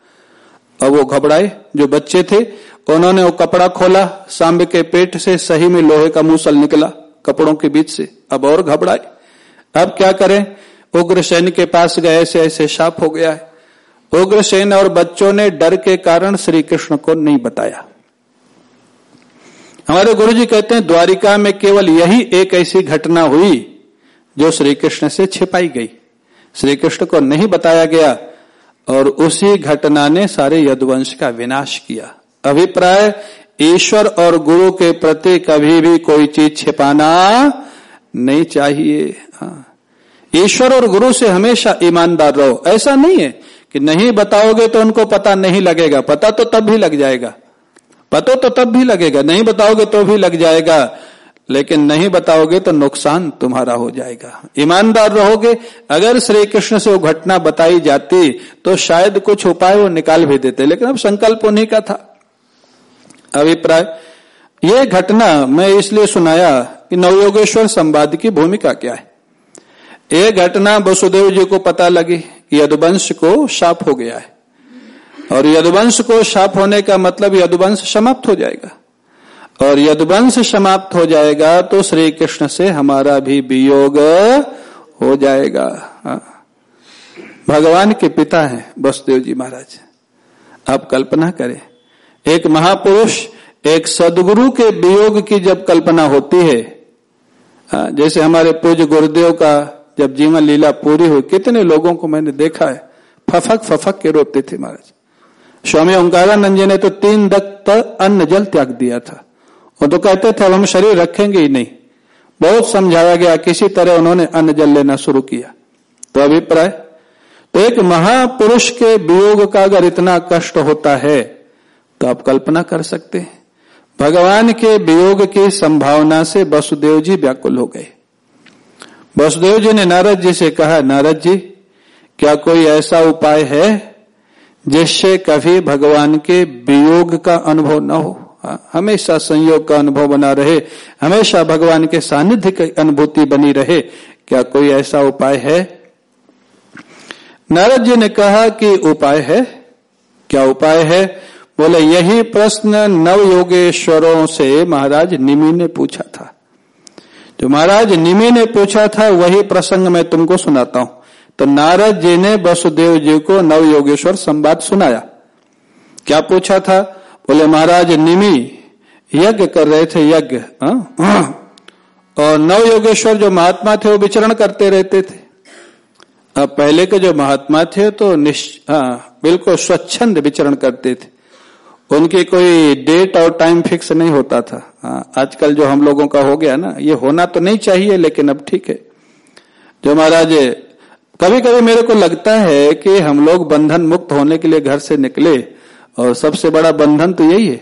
अब वो घबराए, जो बच्चे थे, उन्होंने वो कपड़ा खोला, सांबे के पेट से सही में लोहे का मूसल निकला, कपड़ों के बीच से। अब और घबराए। अब क्या करें? उग्रसेन के पास गए, ऐसे ऐसे शाप हो गया है। उग्रसेन और बच्चों ने डर के कारण श्री कृष्ण को नहीं बताया। हमारे गुरु जी कहते हैं, द्वारिका में केवल यही एक ऐसी घटना हुई जो श्री कृष्ण से छिपाई गई। श्री कृष्ण को नहीं बताया गया और उसी घटना ने सारे यदुवंश का विनाश किया। अभिप्राय, ईश्वर और गुरु के प्रति कभी भी कोई चीज़ छिपाना नहीं चाहिए। हाँ। ईश्वर और गुरु से हमेशा ईमानदार रहो। ऐसा नहीं है कि नहीं बताओगे तो उनको पता नहीं लगेगा। पता तो तब भी लग जाएगा। पता तो तब भी लगेगा, नहीं बताओगे तो भी लग जाएगा, लेकिन नहीं बताओगे तो नुकसान तुम्हारा हो जाएगा। ईमानदार रहोगे, अगर श्री कृष्ण से वो घटना बताई जाती तो शायद कुछ उपाय वो निकाल भी देते, लेकिन अब संकल्प उन्हीं का था। अभिप्राय, ये घटना मैं इसलिए सुनाया कि नवयोगेश्वर संवाद की भूमिका क्या है। ये घटना वसुदेव जी को पता लगी कि यदुवंश को शाप हो गया है। और यदुवंश को शाप होने का मतलब यदुवंश समाप्त हो जाएगा। और यदवंश समाप्त हो जाएगा तो श्री कृष्ण से हमारा भी वियोग हो जाएगा। हाँ। भगवान के पिता हैं वसुदेव जी महाराज। आप कल्पना करें एक महापुरुष एक सदगुरु के वियोग की जब कल्पना होती है हाँ, जैसे हमारे पूज्य गुरुदेव का जब जीवन लीला पूरी हुई कितने लोगों को मैंने देखा है फफक फफक के रोते थे महाराज। स्वामी ओंकारानंद जी ने तो तीन दत्त अन्न जल त्याग दिया था। वो तो कहते थे, अब हम शरीर रखेंगे ही नहीं। बहुत समझाया गया किसी तरह उन्होंने अन्न जल लेना शुरू किया। तो अभिप्राय तो एक महापुरुष के वियोग का अगर इतना कष्ट होता है तो आप कल्पना कर सकते हैं। भगवान के वियोग की संभावना से वसुदेव जी व्याकुल हो गए। वसुदेव जी ने नारद जी से कहा, नारद जी, क्या कोई ऐसा उपाय है जिससे कभी भगवान के वियोग का अनुभव न हो। हाँ, हमेशा संयोग का अनुभव बना रहे हमेशा भगवान के सानिध्य की अनुभूति बनी रहे। क्या कोई ऐसा उपाय है? नारद जी ने कहा कि उपाय है। क्या उपाय है? बोले यही प्रश्न नव योगेश्वरों से महाराज निमी ने पूछा था। जो महाराज निमी ने पूछा था वही प्रसंग मैं तुमको सुनाता हूँ। तो नारद जी ने वसुदेव जी को नव योगेश्वर संवाद सुनाया। क्या पूछा था? बोले महाराज निमि यज्ञ कर रहे थे यज्ञ हाँ? और नव योगेश्वर जो महात्मा थे वो विचरण करते रहते थे। अब पहले के जो महात्मा थे तो हाँ बिल्कुल स्वच्छंद विचरण करते थे। उनकी कोई डेट और टाइम फिक्स नहीं होता था। हाँ, आजकल जो हम लोगों का हो गया ना ये होना तो नहीं चाहिए लेकिन अब ठीक है। जो महाराज कभी कभी मेरे को लगता है कि हम लोग बंधन मुक्त होने के लिए घर से निकले और सबसे बड़ा बंधन तो यही है।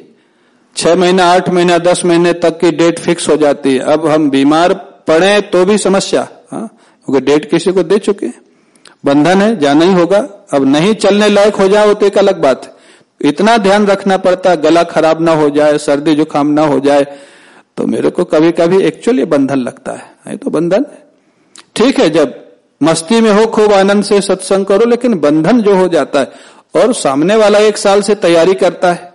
छह महीना, आठ महीना, दस महीने तक की डेट फिक्स हो जाती है। अब हम बीमार पड़े तो भी समस्या हाँ क्योंकि डेट किसी को दे चुके बंधन है, जाना ही होगा। अब नहीं चलने लायक हो जाओ तो एक अलग बात है। इतना ध्यान रखना पड़ता, गला खराब ना हो जाए, सर्दी जुकाम ना हो जाए तो मेरे को कभी कभी एक्चुअली बंधन लगता है। ये तो बंधन ठीक है, जब मस्ती में हो, खूब आनंद से सत्संग करो, लेकिन बंधन जो हो जाता है, और सामने वाला एक साल से तैयारी करता है।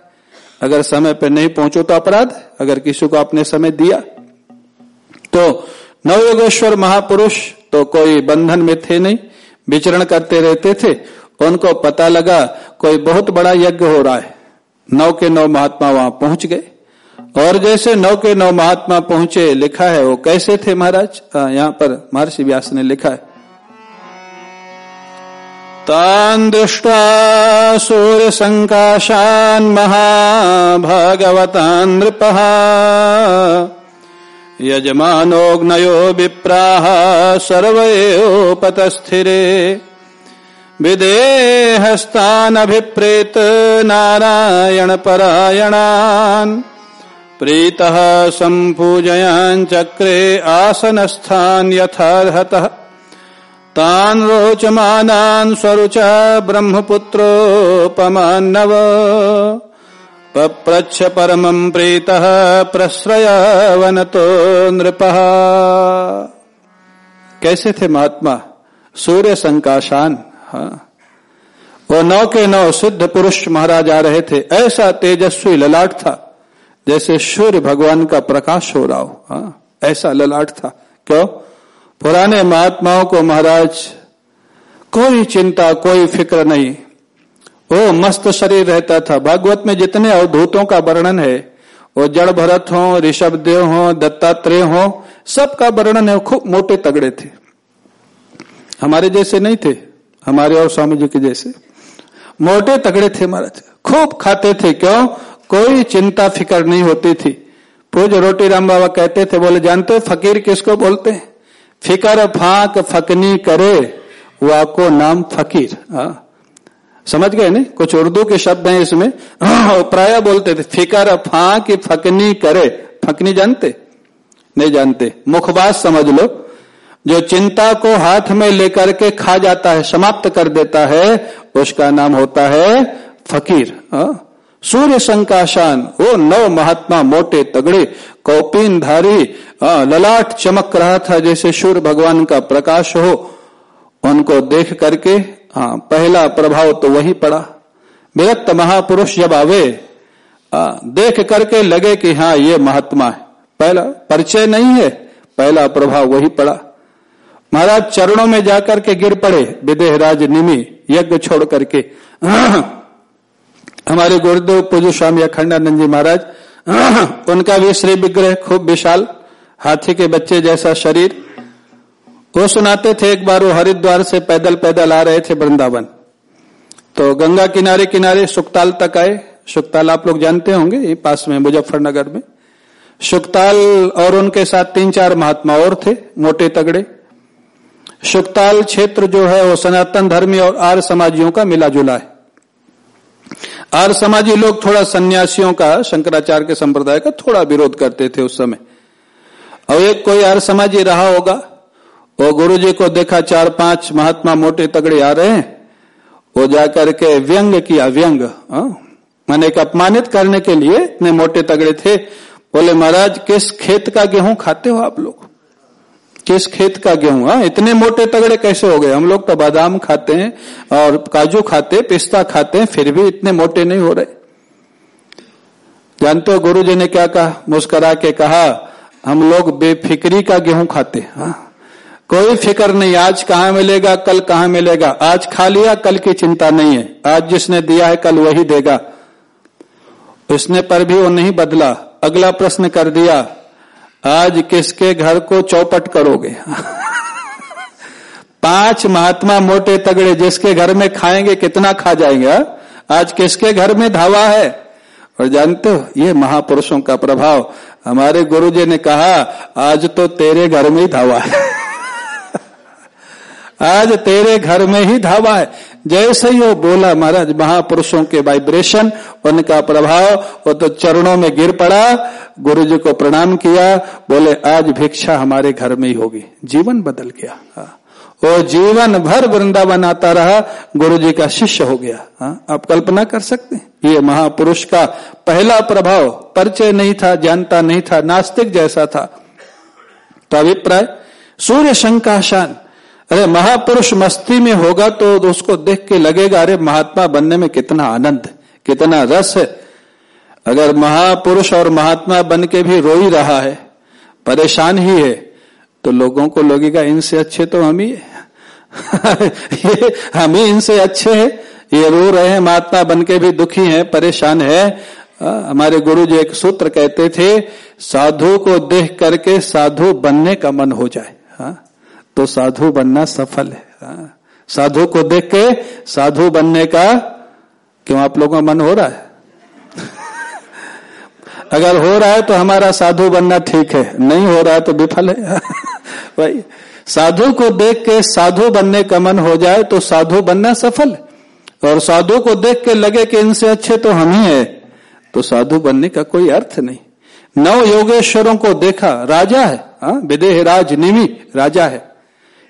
अगर समय पर नहीं पहुंचो तो अपराध, अगर किसी को आपने समय दिया तो नवयोगेश्वर महापुरुष तो कोई बंधन में थे नहीं, विचरण करते रहते थे, उनको पता लगा कोई बहुत बड़ा यज्ञ हो रहा है। नौ के नौ महात्मा वहाँ पहुँच गए। और जैसे नौ के नौ महात्मा पहुँचे, लिखा है वो कैसे थे महाराज? यहाँ पर महर्षि व्यास ने लिखा है। तान् दृष्ट्वा सूर्यसङ्काशान् महाभागवतान् नृपः। यजमानोऽग्नयो विप्राः सर्व एवोपतस्थिरे विदेहस्तानभिप्रेत नारायणपरायणान्। प्रीतः सम्पूजयाञ्चक्रे आसनस्थान् यथार्हतः। तान् रोचमानान् स्वरुच ब्रह्मपुत्रोपमान्नव। पप्रच्छ परमम् प्रीतः प्रश्रयवनतो नृपः। कैसे थे महात्मा? सूर्य संकाशान हाँ। वो नौ के नौ सिद्ध पुरुष महाराज आ रहे थे। ऐसा तेजस्वी ललाट था, जैसे सूर्य भगवान का प्रकाश हो रहा हो हाँ। ऐसा ललाट था। क्यों? पुराने महात्माओं को महाराज, कोई चिंता, कोई फ़िक्र नहीं। वो मस्त शरीर रहता था। भागवत में जितने अवधूतों का वर्णन है, वो जड़ भरत हो, ऋषभ देव हो, दत्तात्रेय हो, सबका वर्णन है, खूब मोटे तगड़े थे। हमारे जैसे नहीं थे, हमारे और स्वामी जी के जैसे। मोटे तगड़े थे महाराज। खूब खाते थे, क्यों? कोई चिंता, फ़िक्र नहीं होती थी। पूज रोटी राम बाबा कहते थे, बोले, जानते फकीर किसको बोलते हैं? फिकर फाक फकनी करे वाको नाम फकीर। आ? समझ गए नहीं? कुछ उर्दू के शब्द हैं इसमें। प्राय बोलते थे, फिकर फाक फकनी करे। फकनी जानते? नहीं जानते। मुखबास समझ लो। जो चिंता को हाथ में लेकर के खा जाता है, समाप्त कर देता है, उसका नाम होता है फकीर। आ? सूर्य संकाशान वो नौ महात्मा मोटे तगड़े कौपीन धारी ललाट चमक रहा था जैसे सूर्य भगवान का प्रकाश हो। उनको देख करके हाँ पहला प्रभाव तो वही पड़ा। विरक्त महापुरुष जब आवे आ, देख करके लगे कि हाँ ये महात्मा है। पहला परिचय नहीं है पहला प्रभाव वही पड़ा। महाराज चरणों में जाकर के गिर पड़े विदेहराज निमि यज्ञ छोड़ करके। हमारे गुरुदेव पूज्य स्वामी अखंडानंद जी महाराज, उनका भी श्री विग्रह खूब विशाल, हाथी के बच्चे जैसा शरीर। वो सुनाते थे एक बार वो हरिद्वार से पैदल पैदल आ रहे थे वृंदावन। तो गंगा किनारे किनारे सुखताल तक आए। सुखताल आप लोग जानते होंगे, ये पास में मुजफ्फरनगर में। सुखताल और उनके साथ तीन चार महात्मा और थे, मोटे तगड़े। सुखताल क्षेत्र जो है, वो सनातन धर्मी और आर्य समाजियों का मिला जुला है। आर्य समाजी लोग थोड़ा सन्यासियों का, शंकराचार्य के संप्रदाय का थोड़ा विरोध करते थे उस समय। और एक कोई आर्य समाजी रहा होगा, वो गुरु जी को देखा चार पाँच महात्मा मोटे तगड़े आ रहे हैं, वो जाकर के व्यंग किया, व्यंग हाँ? मैंने एक अपमानित करने के लिए इतने मोटे तगड़े थे। बोले, महाराज, किस खेत का गेहूँ खाते हो आप लोग? किस खेत का गेहूँ हाँ? इतने मोटे तगड़े कैसे हो गए? हम लोग तो बादाम खाते हैं और काजू खाते पिस्ता खाते हैं, फिर भी इतने मोटे नहीं हो रहे। जानते हो गुरु जी ने क्या कहा? मुस्करा के कहा, हम लोग बेफिक्री का गेहूँ खाते हाँ। कोई फ़िक्र नहीं, आज कहाँ मिलेगा, कल कहा मिलेगा? आज खा लिया, कल की चिंता नहीं है। आज जिसने दिया है, कल वही देगा। उसने पर भी वो नहीं बदला। अगला प्रश्न कर दिया आज किसके घर को चौपट करोगे? पाँच महात्मा मोटे तगड़े जिसके घर में खाएँगे, कितना खा जाएँगे, हा? आज किसके घर में धावा है? और जानते हो, ये महापुरुषों का प्रभाव। हमारे गुरु जी ने कहा, आज तो तेरे घर में ही धावा है। आज तेरे घर में ही धावा है। जैसे ही वो बोला, महाराज, महापुरुषों के वाइब्रेशन उनका प्रभाव, वो तो चरणों में गिर पड़ा। गुरु जी को प्रणाम किया। बोले, आज भिक्षा हमारे घर में ही होगी। जीवन बदल गया। हाँ। वो जीवन भर वृंदावन आता रहा। गुरु जी का शिष्य हो गया। हाँ। आप कल्पना कर सकते हैं। ये महापुरुष का पहला प्रभाव परिचय नहीं था, जानता नहीं था, नास्तिक जैसा था। तो अभिप्राय, सूर्य शंकाशान। अरे महापुरुष मस्ती में होगा तो उसको देख के लगेगा, अरे महात्मा बनने में कितना आनंद, कितना रस है। अगर महापुरुष और महात्मा बन के भी रो ही रहा है, परेशान ही है तो लोगों को लगेगा, इनसे अच्छे तो हम ही ये हम ही इनसे अच्छे हैं। ये रो रहे हैं, महात्मा बन के भी दुखी हैं, परेशान है। हमारे गुरु जी एक सूत्र कहते थे, साधु को देख करके साधु बनने का मन हो जाए। तो साधु बनना सफल है। हाँ। साधु को देख के साधु बनने का क्यों आप लोगों का मन हो रहा है? अगर हो रहा है तो हमारा साधु बनना ठीक है। नहीं हो रहा है तो विफल है। भाई साधु को देख के साधु बनने का मन हो जाए तो साधु बनना सफल और साधु को देख के लगे कि इनसे अच्छे तो हम ही है तो साधु बनने का कोई अर्थ नहीं। नव योगेश्वरों को देखा, राजा है। हाँ विदेह राज निमि, राजा है।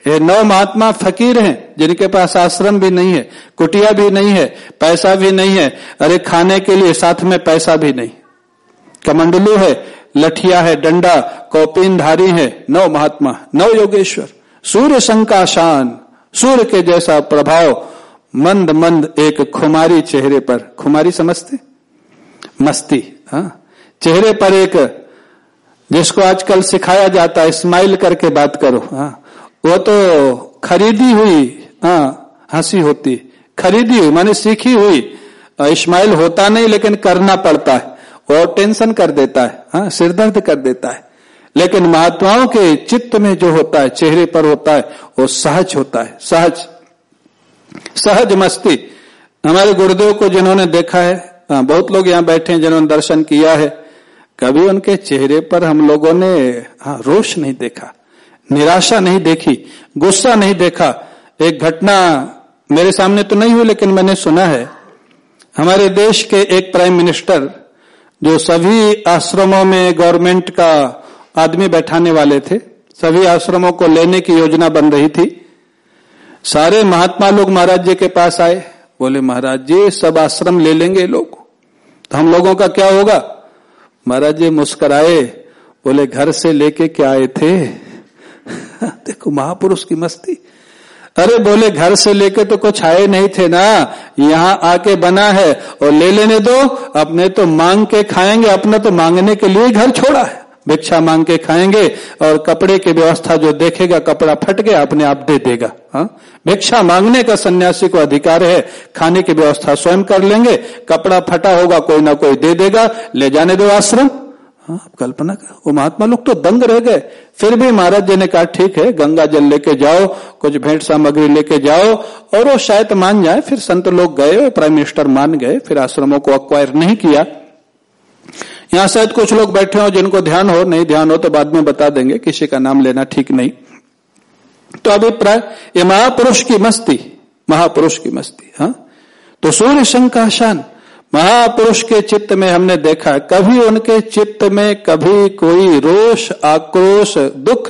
ये नौ महात्मा फकीर हैं, जिनके पास आश्रम भी नहीं है, कुटिया भी नहीं है, पैसा भी नहीं है, अरे खाने के लिए साथ में पैसा भी नहीं। कमंडलू है, लठिया है, डंडा कौपिन धारी है, नौ महात्मा, नौ योगेश्वर। सूर्य शंकाशान सूर्य के जैसा प्रभाव, मंद मंद एक खुमारी चेहरे पर। खुमारी समझते? मस्ती हाँ। चेहरे पर एक, जिसको आजकल सिखाया जाता है, स्माइल करके बात करो हाँ। वो तो खरीदी हुई हाँ हँसी होती। खरीदी हुई माने सीखी हुई। इस्माइल होता नहीं लेकिन करना पड़ता है। और टेंशन कर देता है हाँ सिरदर्द कर देता है। लेकिन महात्माओं के चित्त में जो होता है चेहरे पर होता है वो सहज होता है सहज। सहज मस्ती। हमारे गुरुदेव को जिन्होंने देखा है हाँ, बहुत लोग यहाँ बैठे हैं जिन्होंने दर्शन किया है। कभी उनके चेहरे पर हम लोगों ने हाँ रोष नहीं देखा। निराशा नहीं देखी, गुस्सा नहीं देखा। एक घटना मेरे सामने तो नहीं हुई, लेकिन मैंने सुना है। हमारे देश के एक प्राइम मिनिस्टर, जो सभी आश्रमों में गवर्नमेंट का आदमी बैठाने वाले थे, सभी आश्रमों को लेने की योजना बन रही थी। सारे महात्मा लोग महाराज जी के पास आए। बोले, महाराज जी, सब आश्रम ले लेंगे लोग। तो हम लोगों का क्या होगा? महाराज जी मुस्कराए। बोले, घर से लेके क्या आए थे? देखो महापुरुष की मस्ती। अरे बोले, घर से लेके तो कुछ आए नहीं थे ना। यहाँ आके बना है और ले लेने दो। अपने तो मांग के खाएँगे, अपने तो मांगने के लिए घर छोड़ा है। भिक्षा मांग के खाएँगे और कपड़े की व्यवस्था जो देखेगा, कपड़ा फट गया, अपने आप दे देगा। हा? भिक्षा मांगने का सन्यासी को अधिकार है। खाने की व्यवस्था स्वयं कर लेंगे। कपड़ा फटा होगा, कोई ना कोई दे देगा। ले जाने दो आश्रम। हाँ कल्पना कर। वो महात्मा लोग तो दंग रह गए। फिर भी महाराज जी ने कहा, ठीक है, गंगा जल लेके जाओ, कुछ भेंट सामग्री लेके जाओ। और वो शायद मान जाए, फिर संत लोग गए प्राइम मिनिस्टर मान गए, फिर आश्रमों को अक्वायर नहीं किया। यहाँ शायद कुछ लोग बैठे हो जिनको ध्यान हो, नहीं ध्यान हो तो बाद में बता देंगे, किसी का नाम लेना ठीक नहीं। तो अभिप्राय ये महापुरुष की मस्ती, महापुरुष की मस्ती हाँ। तो सूर्य शंकाशान महापुरुष के चित्त में हमने देखा, कभी उनके चित्त में कभी कोई रोष, आक्रोश, दुख?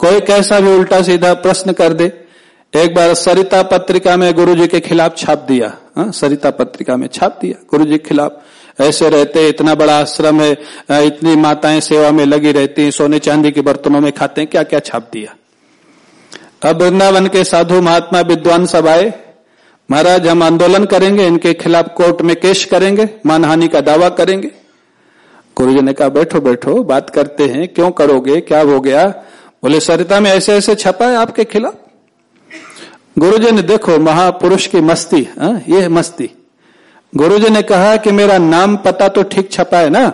कोई कैसा भी उल्टा सीधा प्रश्न कर दे एक बार सरिता पत्रिका में गुरु जी के खिलाफ छाप दिया? सरिता पत्रिका में छाप दिया गुरु जी के खिलाफ ऐसे रहते, इतना बड़ा आश्रम है इतनी माताएँ सेवा में लगी रहती हैं, सोने चांदी के बर्तनों में खाते हैं क्या क्या छाप दिया अब वृंदावन के साधु महात्मा विद्वान सब आए महाराज, हम आंदोलन करेंगे, इनके खिलाफ कोर्ट में केस करेंगे, मानहानि का दावा करेंगे। गुरु जी ने कहा, बैठो बैठो, बात करते हैं, क्यों करोगे, क्या हो गया? बोले, सरिता में ऐसे ऐसे छपा है आपके खिलाफ? गुरु जी ने, देखो, महापुरुष की मस्ती, हा? ये है मस्ती। गुरु जी ने कहा कि मेरा नाम पता तो ठीक छपा है ना?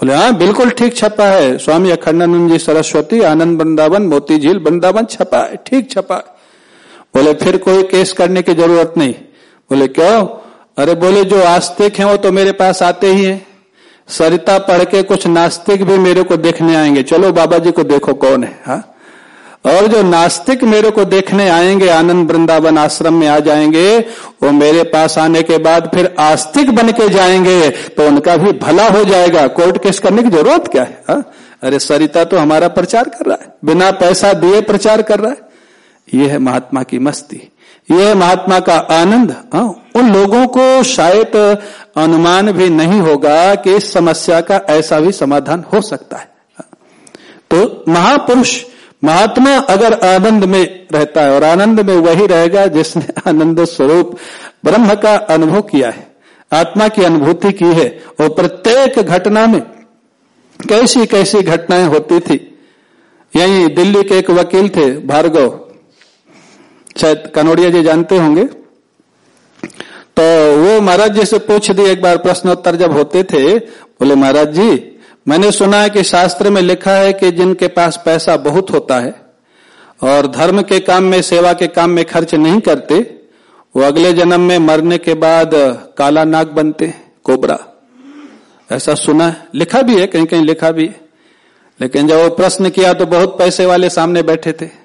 बोले हाँ बिल्कुल ठीक छपा है। स्वामी अखंडानंद जी सरस्वती, आनंद वृंदावन, मोती झील वृंदावन छपा है, ठीक छपा है। बोले, फिर कोई केस करने की ज़रूरत नहीं। बोले, क्यों? अरे बोले, जो आस्तिक हैं वो तो मेरे पास आते ही हैं। सरिता पढ़ के कुछ नास्तिक भी मेरे को देखने आएँगे। चलो बाबा जी को देखो कौन है, हा? और जो नास्तिक मेरे को देखने आएँगे, आनंद वृंदावन आश्रम में आ जाएँगे, वो मेरे पास आने के बाद फिर आस्तिक बन के जाएँगे तो उनका भी भला हो जाएगा। कोर्ट केस करने की ज़रूरत क्या है, हा? अरे सरिता तो हमारा प्रचार कर रहा है, बिना पैसा दिए प्रचार कर रहा है। यह है महात्मा की मस्ती यह है महात्मा का आनंद, हा? उन लोगों को शायद अनुमान भी नहीं होगा कि इस समस्या का ऐसा भी समाधान हो सकता है तो महापुरुष, महात्मा अगर आनंद में रहता है और आनंद में वही रहेगा जिसने आनंद स्वरूप ब्रह्म का अनुभव किया है, आत्मा की अनुभूति की है, और प्रत्येक घटना में कैसी कैसी घटनाएँ होती थी यही दिल्ली के एक वकील थे, भार्गव शायद कनोडिया जी जानते होंगे। तो वो महाराज जी से पूछ दिए, एक बार प्रश्नोत्तर जब होते थे, बोले, महाराज जी, मैंने सुना है कि शास्त्र में लिखा है कि जिनके पास पैसा बहुत होता है और धर्म के काम में, सेवा के काम में खर्च नहीं करते, वो अगले जन्म में मरने के बाद काला नाग बनते, कोबरा। ऐसा सुना है। लिखा भी है कहीं कहीं लिखा भी है। लेकिन जब वो प्रश्न किया तो बहुत पैसे वाले सामने बैठे थे।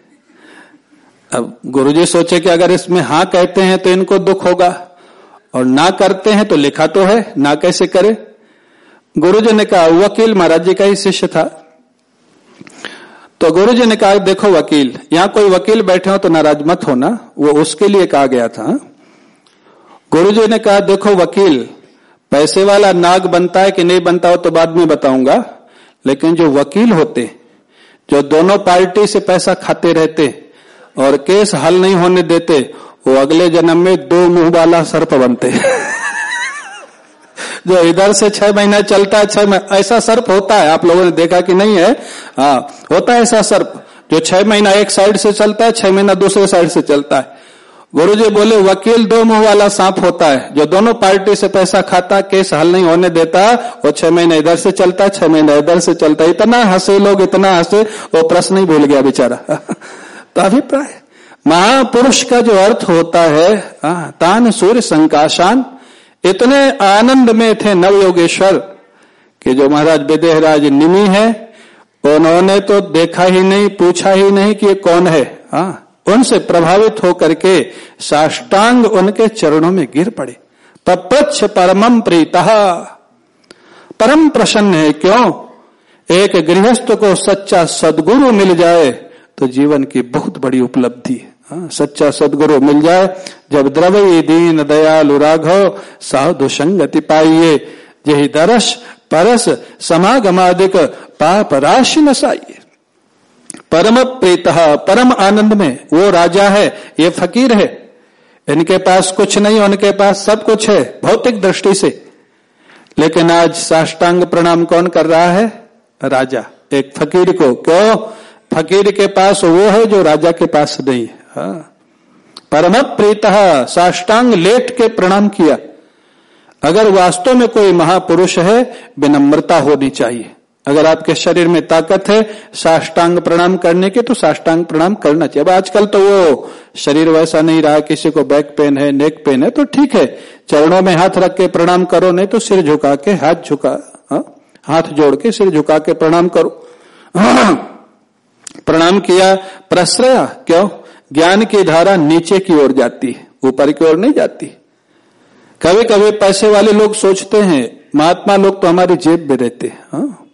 अब गुरुजी सोचे कि अगर इसमें हाँ कहते हैं तो इनको दुख होगा, और ना करते हैं तो लिखा तो है, ना कैसे करे? गुरु जी ने कहा, वकील महाराज जी का ही शिष्य था। तो गुरु जी ने कहा, देखो वकील, यहाँ कोई वकील बैठे हो तो नाराज़ मत होना, वो उसके लिए कहा गया था। गुरु जी ने कहा, देखो वकील, पैसे वाला नाग बनता है कि नहीं बनता हो तो बाद में बताऊँगा, लेकिन जो वकील होते, जो दोनों पार्टी से पैसा खाते रहते और केस हल नहीं होने देते, वो अगले जन्म में दो मुँह वाला सर्प बनते जो इधर से छह महीना चलता है, छह ऐसा सर्प होता है, आप लोगों ने देखा कि नहीं है? हाँ होता है ऐसा सर्प, जो छह महीना एक साइड से चलता है, छह महीना दूसरे साइड से चलता है। गुरु जी बोले, वकील दो मुँह वाला सांप होता है, जो दोनों पार्टी से पैसा खाता, केस हल नहीं होने देता, वो छह महीने इधर से चलता है छह महीने इधर से चलता। है इतना हंसे लोग, इतना हंसे, वो प्रश्न ही भूल गया बेचारा। तो अभिप्राय। महापुरुष का जो अर्थ होता है तान सूर्य संकाशान, इतने आनंद में थे नव योगेश्वर कि जो महाराज विदेहराज निमी है, उन्होंने तो देखा ही नहीं, पूछा ही नहीं कि ये कौन है हाँ उनसे प्रभावित होकर के साष्टांग उनके चरणों में गिर पड़े। पप्रच्छ परमम प्रीता। परम प्रसन्न है, क्यों? एक गृहस्थ को सच्चा सदगुरु मिल जाए तो जीवन की बहुत बड़ी उपलब्धि है। हाँ, सच्चा सदगुरु मिल जाए। जब द्रवई दीन दयालु राघव साधु संगति पाइये यही दरस परस समागमादिक पाप राशि नसाइए परम प्रीत परम आनंद में वो राजा है ये फकीर है। इनके पास कुछ नहीं उनके पास सब कुछ है भौतिक दृष्टि से। लेकिन आज साष्टांग प्रणाम कौन कर रहा है? राजा एक फकीर को क्यों? फकीर के पास वो है जो राजा के पास नहीं है हाँ। परम प्रीत साष्टांग लेट के प्रणाम किया। अगर वास्तव में कोई महापुरुष है, विनम्रता होनी चाहिए। अगर आपके शरीर में ताकत है, साष्टांग प्रणाम करने की तो साष्टांग प्रणाम करना चाहिए। अब आजकल तो वो शरीर वैसा नहीं रहा, किसी को बैक पेन है, नेक पेन है तो ठीक है। चरणों में हाथ रख के प्रणाम करो, नहीं तो सिर झुका के हाथ झुका, हा? हाथ जोड़ के सिर झुका के प्रणाम करो। प्रणाम किया, प्रश्रया, क्यों? ज्ञान की धारा नीचे की ओर जाती है, ऊपर की ओर नहीं जाती। कभी कभी पैसे वाले लोग सोचते हैं, महात्मा लोग तो हमारी जेब में रहते हैं हाँ?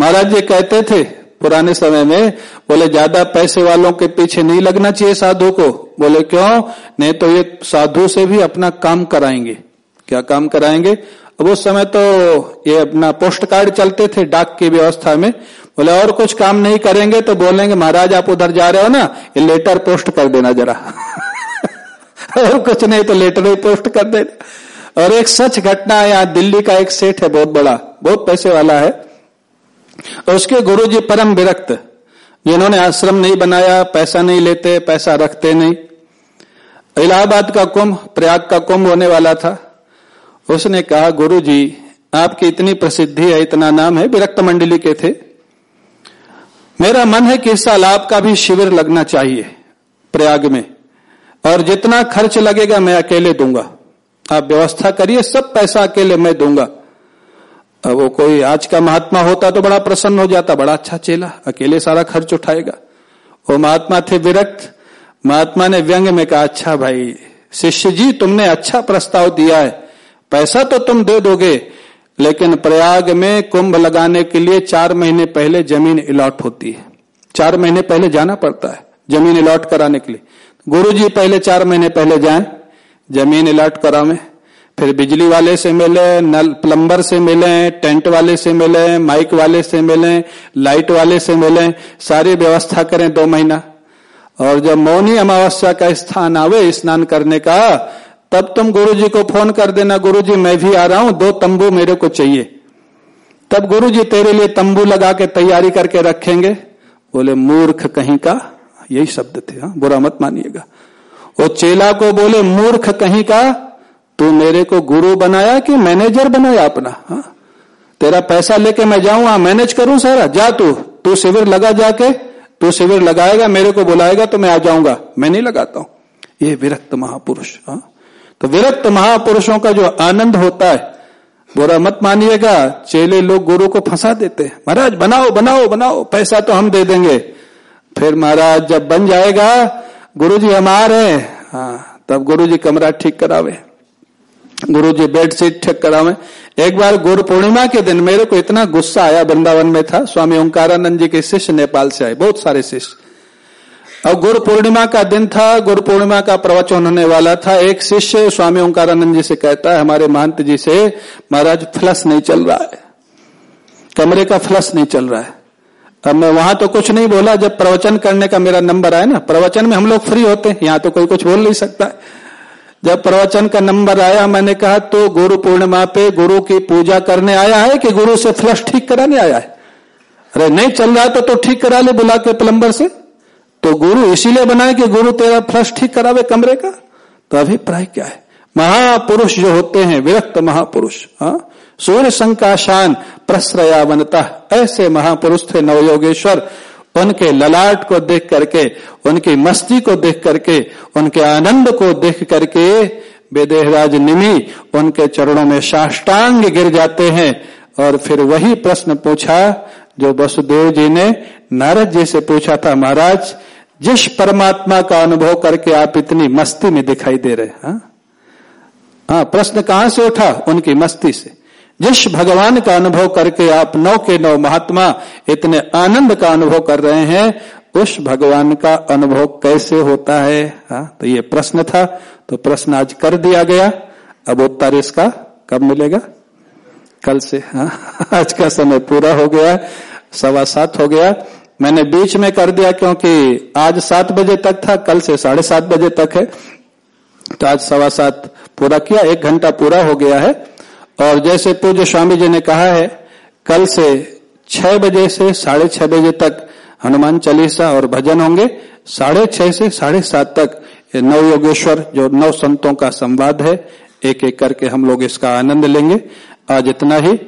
महाराज जी कहते थे, पुराने समय में, बोले, ज़्यादा पैसे वालों के पीछे नहीं लगना चाहिए साधु को। बोले, क्यों? नहीं तो ये साधु से भी अपना काम कराएँगे। क्या काम कराएँगे? अब उस समय तो ये अपना पोस्ट कार्ड चलते थे डाक की व्यवस्था में। बोले, और कुछ काम नहीं करेंगे तो बोलेंगे, महाराज, आप उधर जा रहे हो ना, ये लेटर पोस्ट कर देना जरा। और कुछ नहीं तो लेटर ही पोस्ट कर देना। और एक सच घटना है, यहाँ दिल्ली का एक सेठ है, बहुत बड़ा, बहुत पैसे वाला है। और उसके गुरु जी परम विरक्त, जिन्होंने आश्रम नहीं बनाया, पैसा नहीं लेते, पैसा रखते नहीं। इलाहाबाद का कुंभ, प्रयाग का कुंभ होने वाला था। उसने कहा गुरु जी आपकी इतनी प्रसिद्धि है, इतना नाम है, विरक्त मंडली के थे। मेरा मन है कि इस साल आपका भी शिविर लगना चाहिए, प्रयाग में। और जितना खर्च लगेगा, मैं अकेले दूँगा। आप व्यवस्था करिए, सब पैसा अकेले मैं दूँगा। वो कोई आज का महात्मा होता तो बड़ा प्रसन्न हो जाता, बड़ा अच्छा चेला, अकेले सारा खर्च उठाएगा। वो महात्मा थे विरक्त। महात्मा ने व्यंग में कहा अच्छा भाई, शिष्य जी, तुमने अच्छा प्रस्ताव दिया है। पैसा तो तुम दे दोगे, लेकिन प्रयाग में कुंभ लगाने के लिए चार महीने पहले ज़मीन अलॉट होती है। चार महीने पहले जाना पड़ता है, ज़मीन अलॉट कराने के लिए। गुरु जी पहले चार महीने पहले जाए, ज़मीन अलॉट करावे, फिर बिजली वाले से मिले, नल, प्लम्बर से मिले, टेंट वाले से मिले, माइक वाले से मिले, लाइट वाले से मिले, सारी व्यवस्था करें दो महीना। और जब मौनी अमावस्या का स्थान आवे, स्नान करने का तब तुम गुरु जी को फ़ोन कर देना गुरु जी मैं भी आ रहा हूँ, दो तंबू मेरे को चाहिए तब गुरु जी तेरे लिए तंबू लगा के तैयारी करके रखेंगे बोले, मूर्ख कहीं का यही शब्द थे, हा? बुरा मत मानिएगा वो चेला को बोले, मूर्ख कहीं का तू मेरे को गुरु बनाया कि मैनेजर बनाया अपना हा? तेरा पैसा लेके मैं जाऊँ मैनेज करूँ सारा जा तू तू शिविर लगा जाके, तू शिविर लगाएगा, मेरे को बुलाएगा तो मैं आ जाऊँगा मैं नहीं लगाता हूँ ये विरक्त महापुरुष, हा? तो विरक्त महापुरुषों का जो आनंद होता है, बुरा मत मानिएगा, चेले लोग गुरु को फंसा देते हैं। महाराज, बनाओ बनाओ बनाओ, पैसा तो हम दे देंगे। फिर महाराज जब बन जाएगा गुरु जी हम आ रहे हैं, तब गुरु जी कमरा ठीक करावे। गुरु जी बेड शीट ठीक करावे। एक बार गुरु पूर्णिमा के दिन मेरे को इतना गुस्सा आया, वृंदावन में था। स्वामी ओंकारानंद जी के शिष्य नेपाल से आए, बहुत सारे शिष्य। और गुरु पूर्णिमा का दिन था गुरु पूर्णिमा का प्रवचन होने वाला था। एक शिष्य स्वामी ओंकारानंद जी से कहता है हमारे महंत जी से महाराज फ्लस नहीं चल रहा है। कमरे का फ्लस नहीं चल रहा है। अब मैं वहाँ तो कुछ नहीं बोला जब प्रवचन करने का मेरा नंबर आया ना प्रवचन में हम लोग फ्री होते हैं यहाँ तो कोई कुछ बोल नहीं सकता। जब प्रवचन का नंबर आया मैंने कहा तो गुरु पूर्णिमा पे गुरु की पूजा करने आया है कि गुरु से फ्लश ठीक कराने आया है? अरे नहीं चल रहा तो, तो ठीक करा ले बुला के प्लम्बर से। तो गुरु इसीलिए बनाए कि गुरु तेरा फ्लश ठीक करावे कमरे का? तो अभिप्राय क्या है? महापुरुष जो होते हैं, विरक्त महापुरुष हाँ? सूर्य संकाशान प्रश्रया बनता ऐसे महापुरुष थे नवयोगेश्वर। उनके ललाट को देख करके, उनकी मस्ती को देख करके, उनके आनंद को देख करके वेदेहराज निमि उनके चरणों में साष्टांग गिर जाते हैं। और फिर वही प्रश्न पूछा जो वसुदेव जी ने नारद जी से पूछा था, महाराज, जिस परमात्मा का अनुभव करके आप इतनी मस्ती में दिखाई दे रहे हैं हाँ? प्रश्न कहाँ से उठा उनकी मस्ती से? जिस भगवान का अनुभव करके आप नौ के नौ महात्मा इतने आनंद का अनुभव कर रहे हैं, उस भगवान का अनुभव कैसे होता है, हा? तो ये प्रश्न था तो प्रश्न आज कर दिया गया। अब उत्तर इसका कब मिलेगा? कल से, हा? आज का समय पूरा हो गया, सवा सात हो गया। मैंने बीच में कर दिया क्योंकि आज सात बजे तक था, कल से साढ़े सात बजे तक है। तो आज सवा सात पूरा किया, एक घंटा पूरा हो गया है। और जैसे पूज्य स्वामी जी ने कहा है, कल से छह बजे से साढ़े छह बजे तक हनुमान चालीसा और भजन होंगे। साढ़े छह से साढ़े सात तक नव योगेश्वर, जो नव संतों का संवाद है एक एक करके हम लोग इसका आनंद लेंगे। आज इतना ही।